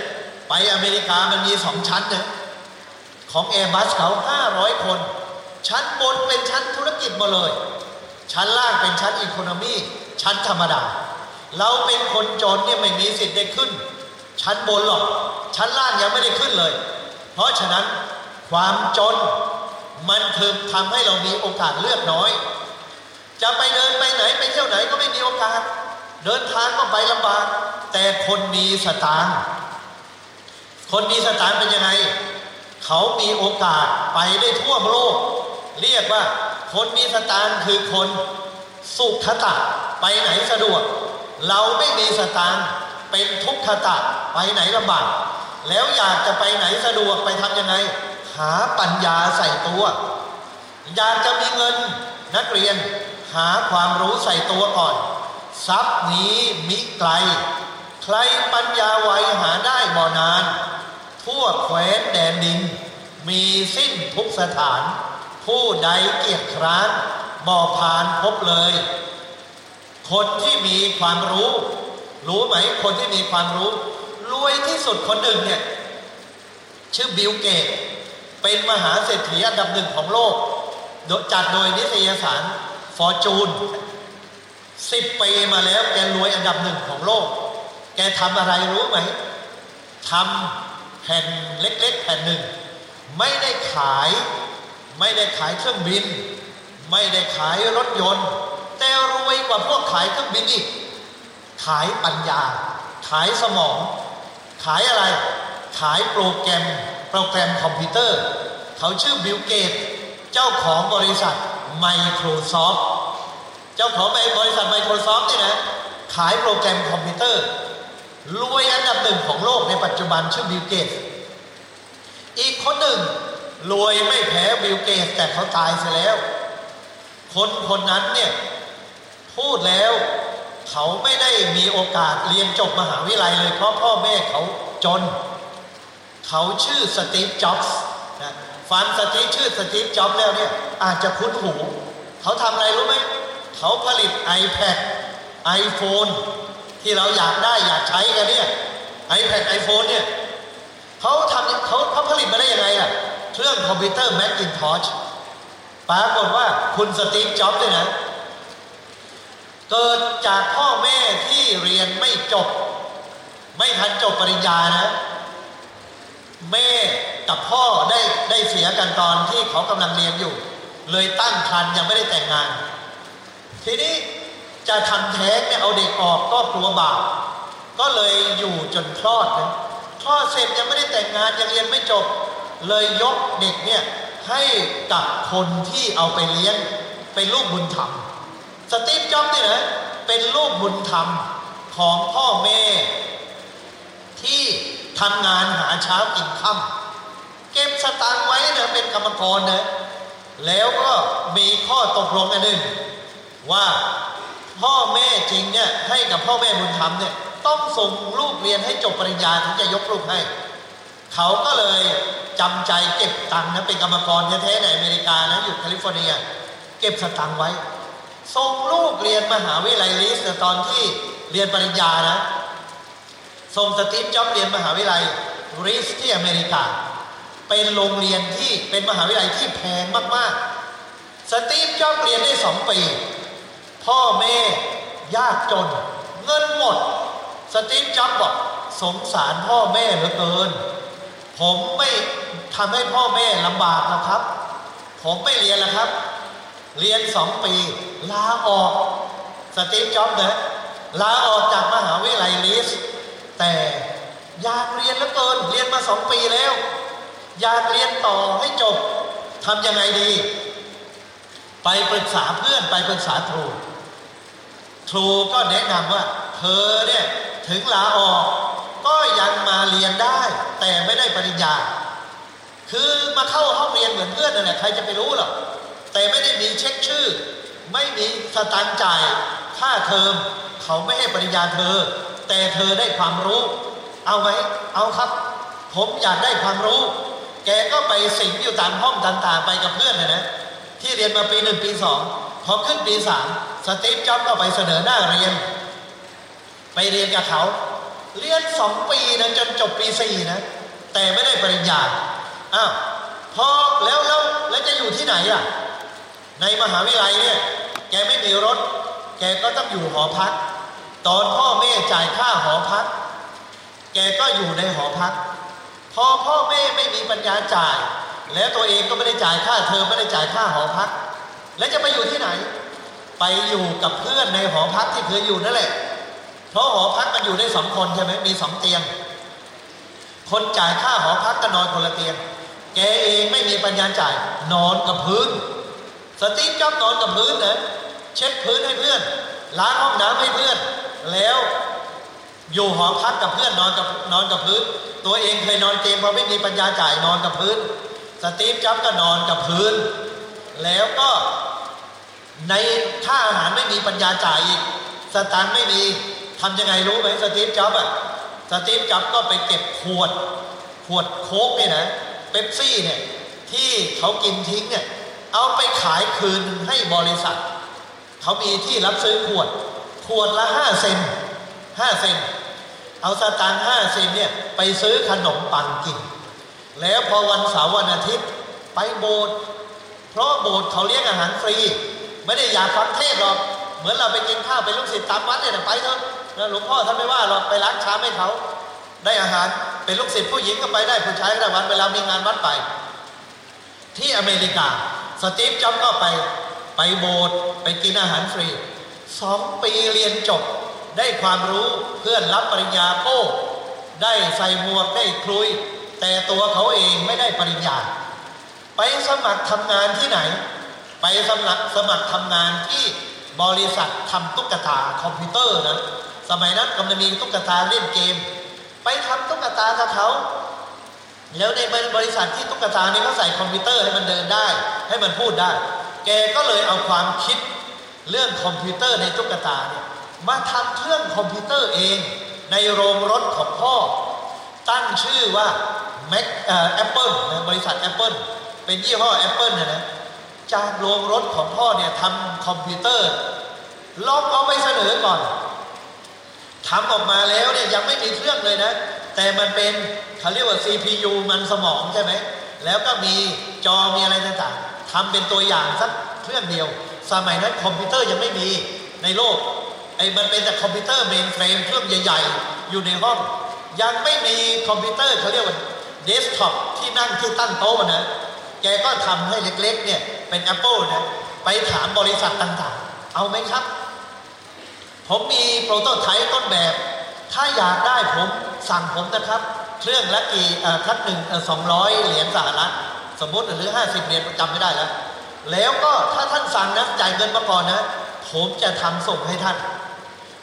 [SPEAKER 1] ไปอเมริกามันมีสองชั้นนะของแอร์บัสเขาห้าร้อยคน ชั้นบนเป็นชั้นธุรกิจมาเลย ชั้นล่างเป็นชั้น economy ชั้นธรรมดา เราเป็นคนจนเนี่ยไม่มีสิทธิ์ได้ขึ้น ชั้นบนหรอก ชั้นล่างยังไม่ได้ขึ้นเลย เพราะฉะนั้นความจนมันคือทำให้เรามีโอกาสเลือกน้อย จะไปเดินไปไหนไปเที่ยวไหนก็ไม่มีโอกาส เดินทางก็ไปลำบาก แต่คนมีสตางค์คนมีสตางค์เป็นยังไง เขามีโอกาสไปได้ทั่วโลก เรียกว่าคนมีสตางค์คือคนสุขตะไปไหนสะดวก เราไม่มีสตางค์เป็นทุกขตะไปไหนลำบากแล้วอยากจะไปไหนสะดวกไปทำยังไง หาปัญญาใส่ตัว อยากจะมีเงินนักเรียนหาความรู้ใส่ตัวก่อน ทรัพย์นี้มิไกล ใครปัญญาไวหาได้บ่อนาน ทั่วแคว้นแดนดิน มีสิ้นทุกสถาน ผู้ใดเกียจคร้านบ่อพานพบเลย คนที่มีความรู้ รู้ไหม คนที่มีความรู้ รวยที่สุดคนหนึ่งเนี่ย ชื่อบิลเกต เป็นมหาเศรษฐีอันดับหนึ่งของโลก จัดโดยนิตยสาร Fortune สิบปีมาแล้วแกรวยอันดับหนึ่งของโลก แกทำอะไรรู้ไหมทำแผ่นเล็กๆแผ่นหนึ่ง ไม่ได้ขาย ไม่ได้ขายเครื่องบิน ไม่ได้ขายรถยนต์ แต่รวยกว่าพวกขายเครื่องบินอีก ขายปัญญา ขายสมอง ขายอะไร ขายโปรแกรม โปรแกรมคอมพิวเตอร์ เขาชื่อบิลเกต เจ้าของบริษัท Microsoft เจ้าของบริษัท Microsoft นี่นะขายโปรแกรมคอมพิวเตอร์รวยอันดับหนึ่งของโลกในปัจจุบันชื่อบิลเกต อีกคนหนึ่ง รวยไม่แพ้บิลเกตแต่เขาตายเสียแล้ว คนคนนั้นเนี่ยพูดแล้วเขาไม่ได้มีโอกาสเรียนจบมหาวิทยาลัยเลยเพราะพ่อแม่เขาจน เขาชื่อสตีฟจ็อบส์นะฟันสตีฟชื่อสตีฟจ็อบส์แล้วเนี่ยอาจจะคุ้นหู เขาทำอะไรรู้ไหมเขาผลิต iPad iPhone ที่เราอยากได้อยากใช้กันเนี่ย iPad iPhone เนี่ยเขาทำเขาเขาผลิตมาได้ยังไงอะ เครื่องคอมพิวเตอร์ Macintosh ปรากฏว่าคุณสตีฟจ็อบส์เนี่ยนะ เกิดจากพ่อแม่ที่เรียนไม่จบ ไม่ทันจบปริญญานะ แม่กับพ่อได้ได้เสียกันตอนที่เขากำลังเรียนอยู่ เลยตั้งครรภ์ยังไม่ได้แต่งงาน ทีนี้จะทำแท้งเนี่ยเอาเด็กออกก็กลัวบาปก็เลยอยู่จนคลอดนะคลอดเสร็จยังไม่ได้แต่งงานยังเรียนไม่จบ เลยยกเด็กเนี่ยให้กับคนที่เอาไปเลี้ยงเป็นลูกบุญธรรม สตีฟจ็อบส์เนี่ยนะเป็นลูกบุญธรรมของพ่อแม่ ที่ทำงานหาเช้ากินค่ำเก็บสตางค์ไว้นะเป็นกรรมกรนะแล้วก็มีข้อตกลงอันหนึ่งว่าพ่อแม่จริงเนี่ยให้กับพ่อแม่บุญธรรมเนี่ยต้องส่งลูกเรียนให้จบปริญญาถึงจะยกลูกให้ เขาก็เลยจำใจเก็บตังค์นะเป็นกรรมกรแท้ๆในอเมริกานะอยู่แคลิฟอร์เนีย เก็บสตังค์ไว้ส่งลูกเรียนมหาวิทยาลัย Reed ตอนที่เรียนปริญญานะส่งสตีฟจ็อบเรียนมหาวิทยาลัยริสที่อเมริกา เป็นโรงเรียนที่เป็นมหาวิทยาลัยที่แพงมากๆ สตีฟจ็อบเรียนได้สองปี พ่อแม่ยากจน เงินหมด สตีฟจ็อบบอกสงสารพ่อแม่เหลือเกิน ผมไม่ทำให้พ่อแม่ลำบากนะครับ ผมไม่เรียนแล้วครับ เรียนสองปีลาออกสตีฟจ็อบนะลาออกจากมหาวิทยาลัยลิสแต่อยากเรียนแล้วเกินเรียนมาสองปีแล้ว อยากเรียนต่อให้จบทำยังไงดี ไปปรึกษาเพื่อนไปปรึกษาครูครูก็แนะนำว่า เธอเนี่ยถึงลาออก ก็ยังมาเรียนได้ แต่ไม่ได้ปริญญา คือมาเข้าห้องเรียนเหมือนเพื่อนนั่นแหละใครจะไปรู้หรอกแต่ไม่ได้มีเช็คชื่อ ไม่มีสตางค์จ่ายค่าเทอม เขาไม่ให้ปริญญาเธอ แต่เธอได้ความรู้ เอาไหมเอาครับ ผมอยากได้ความรู้ แกก็ไปสิงอยู่ตามห้องต่างๆ ไปกับเพื่อนนะนะที่เรียนมาปีหนึ่งปีสองพอขึ้นปีสามสตีฟจ็อบก็ไปเสนอหน้าเรียน ไปเรียนกับเขา เรียนสองปีนะจนจบปีสี่นะ แต่ไม่ได้ปริญญาอ้าวพอแล้วแล้วแล้วจะอยู่ที่ไหนอะ ในมหาวิทยาลัยเนี่ย แกไม่มีรถ แกก็ต้องอยู่หอพัก ตอนพ่อแม่จ่ายค่าหอพัก แกก็อยู่ในหอพัก พอพ่อแม่ไม่มีปัญญาจ่าย แล้วตัวเองก็ไม่ได้จ่ายค่าเทอมไม่ได้จ่ายค่าหอพัก แล้วจะไปอยู่ที่ไหน ไปอยู่กับเพื่อนในหอพักที่เคยอยู่นั่นแหละ เพราะหอพักมันอยู่ได้สองคนใช่ไหมมีสองเตียง คนจ่ายค่าหอพักก็นอนคนละเตียง แกเองไม่มีปัญญาจ่ายนอนกับพื้น สตีฟจ็อบนอนกับพื้นนะเช็ดพื้นให้เพื่อน ล้างห้องน้ำให้เพื่อน แล้วอยู่หอพักกับเพื่อนนอนกับนอนกับพื้น ตัวเองเคยนอนเกมเพราะไม่มีปัญญาจ่ายนอนกับพื้น สตีฟจ็อบก็นอนกับพื้น แล้วก็ในค่าอาหารไม่มีปัญญาจ่ายอีกสตางค์ไม่มี ทำยังไงรู้ไหมสตีฟจ็อบอะสตีฟจ็อบก็ไปเก็บขวด ขวดโค้กเนี่ยนะเป๊ปซี่เนี่ยที่เขากินทิ้งเนี่ยเอาไปขายคืนให้บริษัท เขามีที่รับซื้อขวด ขวดละห้าเซนห้าเซนเอาสตางค์ห้าเซนเนี่ยไปซื้อขนมปังกิน แล้วพอวันเสาร์วันอาทิตย์ไปโบสถ์เพราะโบสถ์เขาเลี้ยงอาหารฟรี ไม่ได้อยากฟังเทศหรอก เหมือนเราไปกินข้าวเป็นลูกศิษย์ตามวัดเนี่ยนะไปเถอะ แล้วหลวงพ่อท่านไม่ว่าหรอกไปล้างชามให้เขาได้อาหารเป็นลูกศิษย์ผู้หญิงก็ไปได้ผู้ชายก็ได้วันเวลามีงานวัดไป ที่อเมริกา สตีฟจ็อบก็ไปไปโบสถ์ไปกินอาหารฟรีสองปีเรียนจบได้ความรู้เพื่อนรับปริญญาโอ้ได้ใส่หมวกได้ครุย แต่ตัวเขาเองไม่ได้ปริญญา ไปสมัครทำงานที่ไหน ไปสมัครสมัครทำงานที่บริษัททำตุ๊กตาคอมพิวเตอร์นะ สมัยนั้นกำลังมีตุ๊กตาเล่นเกม ไปทำตุ๊กตากับเขาแล้วในบริษัทที่ตุ๊กตาเนี่ยเขาใส่คอมพิวเตอร์ให้มันเดินได้ ให้มันพูดได้ แกก็เลยเอาความคิดเรื่องคอมพิวเตอร์ในตุ๊กตาเนี่ยมาทำเครื่องคอมพิวเตอร์เองในโรงรถของพ่อ ตั้งชื่อว่า Mac Apple บริษัท Apple เป็นยี่ห้อ Apple นะนะจากโรงรถของพ่อเนี่ยทำคอมพิวเตอร์ลองเอาไปเสนอก่อน ทำออกมาแล้วเนี่ยยังไม่มีเครื่องเลยนะ แต่มันเป็นเขาเรียกว่า CPU มันสมองใช่ไหม แล้วก็มีจอมีอะไรต่างๆทำเป็นตัวอย่างสักเครื่องเดียว สมัยนั้นคอมพิวเตอร์ยังไม่มีในโลกไอ้มันเป็นแต่คอมพิวเตอร์ mainframe เครื่องใหญ่ ๆ อยู่ในห้อง ยังไม่มีคอมพิวเตอร์เขาเรียกว่าเดสก์ท็อปที่นั่งที่ตั้งโต๊ะนะแกก็ทำให้เล็กๆเนี่ยเป็น Apple นะไปถามบริษัทต่างๆ เอาไหมครับ ผมมี prototype ต้นแบบ ถ้าอยากได้ผมสั่งผมนะครับ เครื่องละกี่ทัดหนึ่งสองร้อยเหรียญสหรัฐสมมติหรือห้าสิบเหรียญจำไม่ได้แล้ว แล้วก็ถ้าท่านสั่งนะจ่ายเงินมาก่อนนะ ผมจะทำส่งให้ท่าน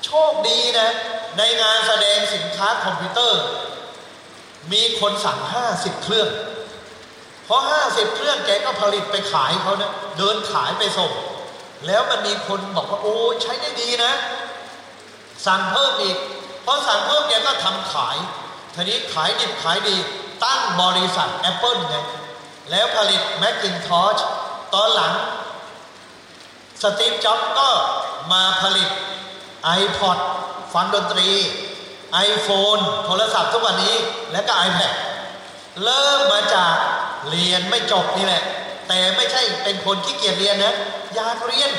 [SPEAKER 1] โชคดีนะ ในงานแสดงสินค้าคอมพิวเตอร์ มีคนสั่งห้าสิบเครื่อง เพราะห้าสิบเครื่องแกก็ผลิตไปขายเขาเนะ เดินขายไปส่ง แล้วมันมีคนบอกว่า โอ้ใช้ได้ดีนะ สั่งเพิ่มอีกพอสั่งเพิ่มแกก็ทำขายทีนี้ขายดิบขายดีตั้งบริษัท Apple ไงแล้วผลิต Macintosh ตอนหลังสตีฟจ็อบก็มาผลิต iPod ฟังดนตรี iPhone โทรศัพท์ทุกวันนี้และก็ iPad เริ่มมาจากเรียนไม่จบนี่แหละ แต่ไม่ใช่เป็นคนที่เกียจเรียนนะอยากเรียน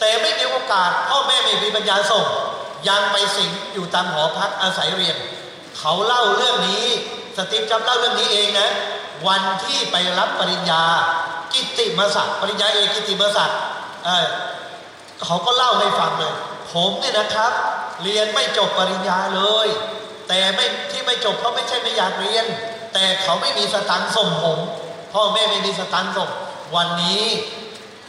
[SPEAKER 1] แต่ไม่มีโอกาสพ่อแม่ไม่มีปัญญาส่ง ยังไปสิงอยู่ตามหอพักอาศัยเรียน เขาเล่าเรื่องนี้ สตีฟจ็อบเล่าเรื่องนี้เองนะ วันที่ไปรับปริญญา กิติมศักดิ์ปริญญาเอกกิตติมศักดิ์เออเขาก็เล่าให้ฟังเลย ผมเนี่ยนะครับ เรียนไม่จบปริญญาเลย แต่ไม่ที่ไม่จบเพราะไม่ใช่ไม่อยากเรียน แต่เขาไม่มีสตังค์ส่งผมพ่อแม่ไม่มีสตังค์ส่งวันนี้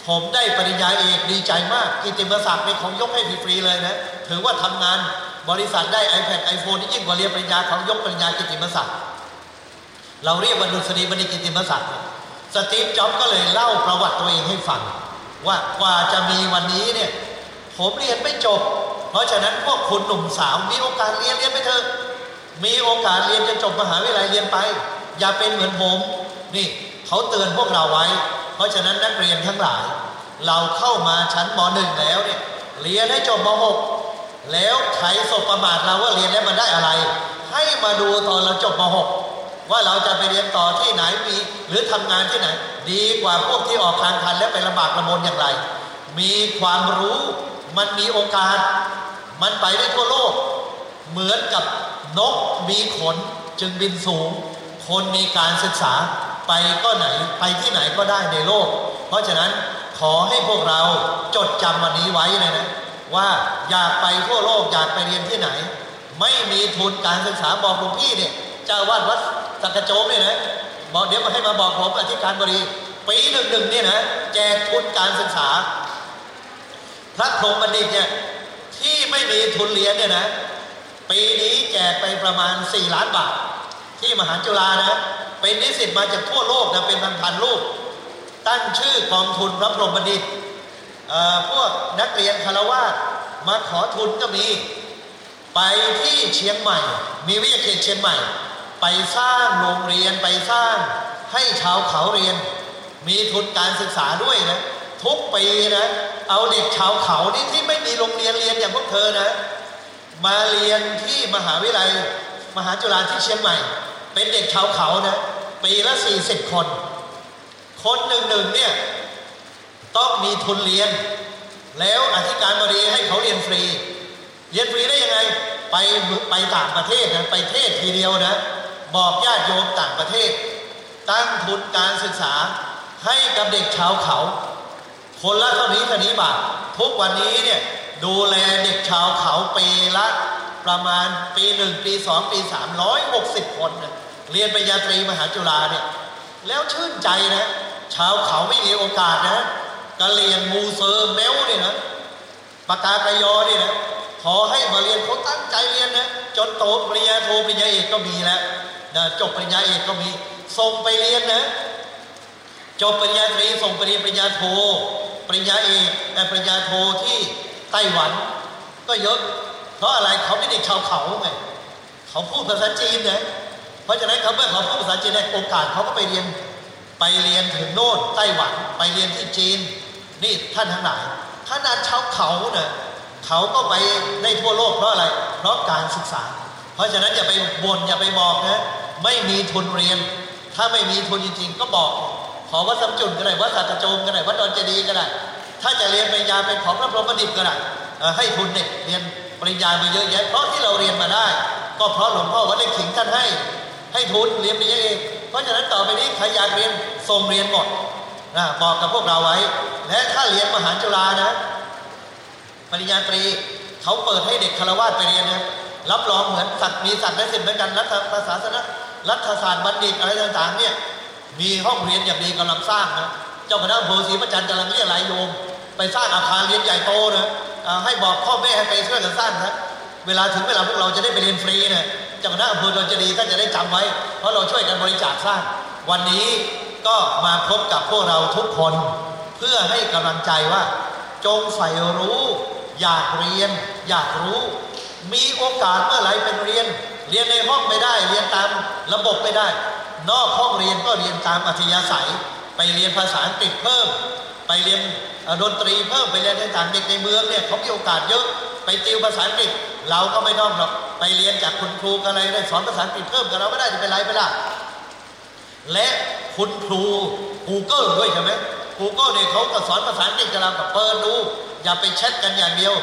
[SPEAKER 1] ผมได้ปริญญาเอกดีใจมากกิติมศักดิ์ในของยกให้ฟรีๆเลยนะถือว่าทำงานบริษัทได้ iPad iPhone ที่ยิ่งกว่าเรียนปริญญาเขายกปริญญากิติมศักดิ์เราเรียกว่าดุษฎีบัณฑิตกิตติมศักดิ์สตีฟจ็อบก็เลยเล่าประวัติตัวเองให้ฟัง ว่ากว่าจะมีวันนี้เนี่ยผมเรียนไม่จบ เพราะฉะนั้นพวกคุณหนุ่มสาวมีโอกาสเรียนเรียนไปเถอะมีโอกาสเรียนจนจบมหาวิทยาลัยเรียนไป อย่าเป็นเหมือนผมนี่เขาเตือนพวกเราไว้ เพราะฉะนั้นนักเรียนทั้งหลาย เราเข้ามาชั้นมหนึ่งแล้วเนี่ยเรียนให้จบมหกแล้วใครสบประมาทเราว่าเรียนแล้วมันได้อะไร ให้มาดูตอนเราจบมหกว่าเราจะไปเรียนต่อที่ไหนมี หรือทำงานที่ไหน ดีกว่าพวกที่ออกทางทันและไปลำบากลำบนอย่างไร มีความรู้มันมีโอกาส มันไปได้ทั่วโลก เหมือนกับนกมีขนจึงบินสูง คนมีการศึกษา ไปก็ไหนไปที่ไหนก็ได้ในโลก เพราะฉะนั้นขอให้พวกเราจดจำวันนี้ไว้เลยนะว่าอยากไปทั่วโลกอยากไปเรียนที่ไหน ไม่มีทุนการศึกษาบอกหลวงพี่เนี่ยเจ้าวาดวัดสักกระโจมเนี่ยนะบอกเดี๋ยวมาให้มาบอกผมอธิการบดีปีหนึ่งหนึ่งเนี่ยนะแจกทุนการศึกษา พระพรหมบัณฑิตเนี่ยที่ไม่มีทุนเรียนเนี่ยนะปีนี้แจกไปประมาณ 4 ล้านบาท ที่มหาจุฬานะ เป็นนิสิตมาจากทั่วโลกนะเป็นพันๆลูก ตั้งชื่อกองทุนพระพรมบัณฑิตพวกนักเรียนคารวะมาขอทุนก็มี ไปที่เชียงใหม่ มีวิทยาเขตเชียงใหม่ ไปสร้างโรงเรียนไปสร้างให้ชาวเขาเรียน มีทุนการศึกษาด้วยนะ ทุกปีนะ เอาเด็กชาวเขานี่ที่ไม่มีโรงเรียนเรียนอย่างพวกเธอนะ มาเรียนที่มหาวิทยาลัย มหาจุฬาที่เชียงใหม่ เป็นเด็กชาวเขานะปีละสี่สิบคน คนหนึ่งหนึ่งเนี่ยต้องมีทุนเรียน แล้วอธิการบดีให้เขาเรียนฟรี เรียนฟรีได้ยังไง ไปไปต่างประเทศนะไปเทศทีเดียวนะ บอกญาติโยมต่างประเทศ ตั้งทุนการศึกษาให้กับเด็กชาวเขา คนละเท่านี้เท่านี้บาททุกวันนี้เนี่ยดูแลเด็กชาวเขาปีละ ประมาณปีหนึ่งปีสองปีสามร้อยหกสิบคนนะเรียนปริญญาตรีมหาจุฬาเนี่ยแล้วชื่นใจนะชาวเขาไม่มีโอกาสนะกะเหรี่ยงมูเซอแม้วเนี่ยนะปกากะญอเนี่ยนะขอให้มาเรียนเขาตั้งใจเรียนนะจนโตปริญญาโทปริญญาเอกก็มีแล้วนะจบปริญญาเอกก็มีส่งไปเรียนนะจบปริญญาตรีส่งไปเรียนปริญญาโทปริญญาเอกแต่ปริญญาโทที่ไต้หวันก็เยอะ เพราะอะไรเขาไม่ได้ชาวเขาไงเขาพูดภาษาจีนนะเพราะฉะนั้นเขาเมื่อเขาพูดภาษาจีนในโอกาสเขาก็ไปเรียนไปเรียนถึงโน่นไต้หวันไปเรียนที่จีน นี่ท่านทั้งหลายขนาดชาวเขาเนะ่ยเขาก็ไปได้ทั่วโลกเพราะอะไร เพราะการศึกษา เพราะฉะนั้นอย่าไปบน่นอย่าไปบอกนะไม่มีทุนเรียน ถ้าไม่มีทุนจริงๆ ก็บอก ขอวัดสัมจุนก็ได้วัดสัตโจมก็ได้วัดดอนเจดีก็ได้ถ้าจะเรียนปริญญาเป็นของพระพรหมดิบก็ได้ให้ทุนเด็กเรียน ริญญามาเยอะแยะเพราะที่เราเรียนมาได้ ก็เพราะหลวงพ่อวัดได้ขิงท่านให้ ให้ทุนเรียนปริญญาเองเพราะฉะนั้นต่อไปนี้ใครอยากเรียนส่งเรียนหมดนะบอกกับพวกเราไว้ และถ้าเรียนมหาจุฬานะปริญญาตรีเขาเปิดให้เด็กคารวะไปเรียนนะรับรองเหมือนสัตว์มีสัตว์และสิ่งเหมือนกันรัฐภาษาศาสนารัฐศาสตร์บัณฑิตอะไรต่างๆเนี่ยมีห้องเรียนอย่างดีกำลังสร้างนะเจ้าคณะอำเภอศรีประจันกำลังเรียกรายโยม ไปสร้างอาคารเรียนใหญ่โตนะให้บอกพ่อแม่ให้ไปช่วยกันสร้างนะเวลาถึงเวลาพวกเราจะได้ไปเรียนฟรีนะเจ้าคณะอำเภอดอนเจดีก็จะได้จำไว้ เพราะเราช่วยกันบริจาคสร้าง วันนี้ก็มาพบกับพวกเราทุกคน เพื่อให้กำลังใจว่า จงใฝ่รู้ อยากเรียน อยากรู้ มีโอกาสเมื่อไหร่เป็นเรียน เรียนในห้องไม่ได้ เรียนตามระบบไม่ได้ นอกห้องเรียนก็เรียนตามอัธยาศัย ไปเรียนภาษาอังกฤษเพิ่ม ไปเรียน ดนตรีเพิ่มไปเรียนต่างๆเด็กในเมืองเนี่ยเขามีโอกาสเยอะไปติวภาษาอังกฤษเราก็ไม่ต้องหรอกไปเรียนจากคุณครูอะไรได้สอนภาษาอังกฤษเพิ่มกับเราไม่ได้จะเป็นไรไปล่ะและคุณครู Google ด้วยใช่ไหม Google เนี่ยเขาก็สอนภาษาอังกฤษกับเราแบบเปิดดู อย่าไปแชทกันอย่างเดียว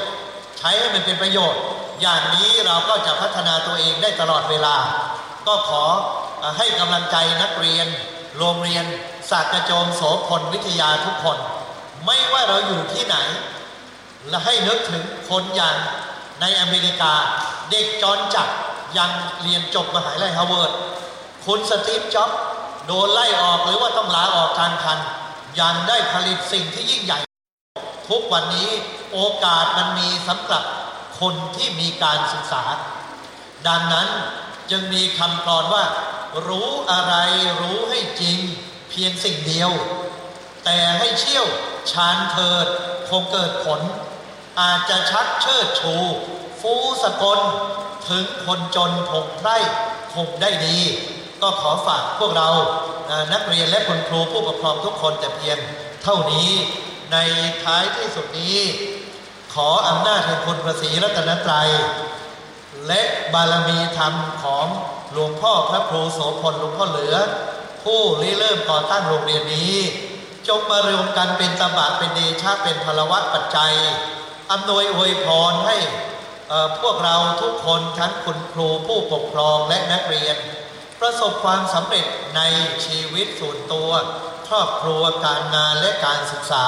[SPEAKER 1] ใช้ให้มันเป็นประโยชน์ อย่างนี้เราก็จะพัฒนาตัวเองได้ตลอดเวลา ก็ขอให้กำลังใจนักเรียน โรงเรียนศาสตร์โจมโสพลวิทยาทุกคน ไม่ว่าเราอยู่ที่ไหน และให้นึกถึงคนอย่างในอเมริกา เด็กจรจัดยังเรียนจบมหาวิทยาลัยฮาร์วาร์ดคุณสตีฟจ็อบโดนไล่ออกหรือว่าต้องลาออกกลางคัน ยังได้ผลิตสิ่งที่ยิ่งใหญ่ ทุกวันนี้โอกาสมันมีสำหรับคนที่มีการศึกษา ดังนั้นจึงมีคำกรอนว่า รู้อะไรรู้ให้จริง เพียงสิ่งเดียว แต่ให้เชี่ยวชาญเถิดคงเกิดผล อาจจะชักเชิดชู ฟูสกล ถึงคนจนผงไพร่คงได้ดี ก็ขอฝากพวกเรานักเรียนและคุณครูผู้ปกครองทุกคนแต่เพียงเท่านี้ในท้ายที่สุดนี้ ขออำนาจแห่งคุณพระศรีรัตนตรัย และบารมีธรรมของหลวงพ่อพระครูโสพลหลวงพ่อเหลือ ผู้ริเริ่มก่อตั้งโรงเรียนนี้ จงมารวมกันเป็นตบะเป็นเดชาเป็นพลวัตปัจจัยอำนวยอวยพรให้พวกเราทุกคนทั้งคุณครูผู้ปกครองและนักเรียน ประสบความสำเร็จในชีวิตส่วนตัว ครอบครัวการงานและการศึกษา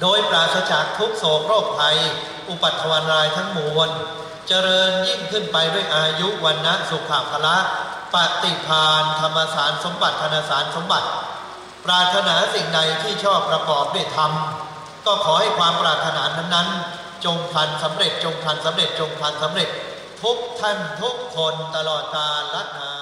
[SPEAKER 1] โดยปราศจากทุกโศกโรคภัย อุปัตวันรายทั้งมวล เจริญยิ่งขึ้นไปด้วยอายุวันนะสุขภาละปฏิพานธรรมสารสมบัติธนสารสมบัติ ปรารถนาสิ่งใดที่ชอบประกอบด้วยธรรม ก็ขอให้ความปรารถนานั้นๆ จงพันสำเร็จจงพันสำเร็จจงพันสำเร็จ ทุกท่านทุกคนตลอดกาลละนา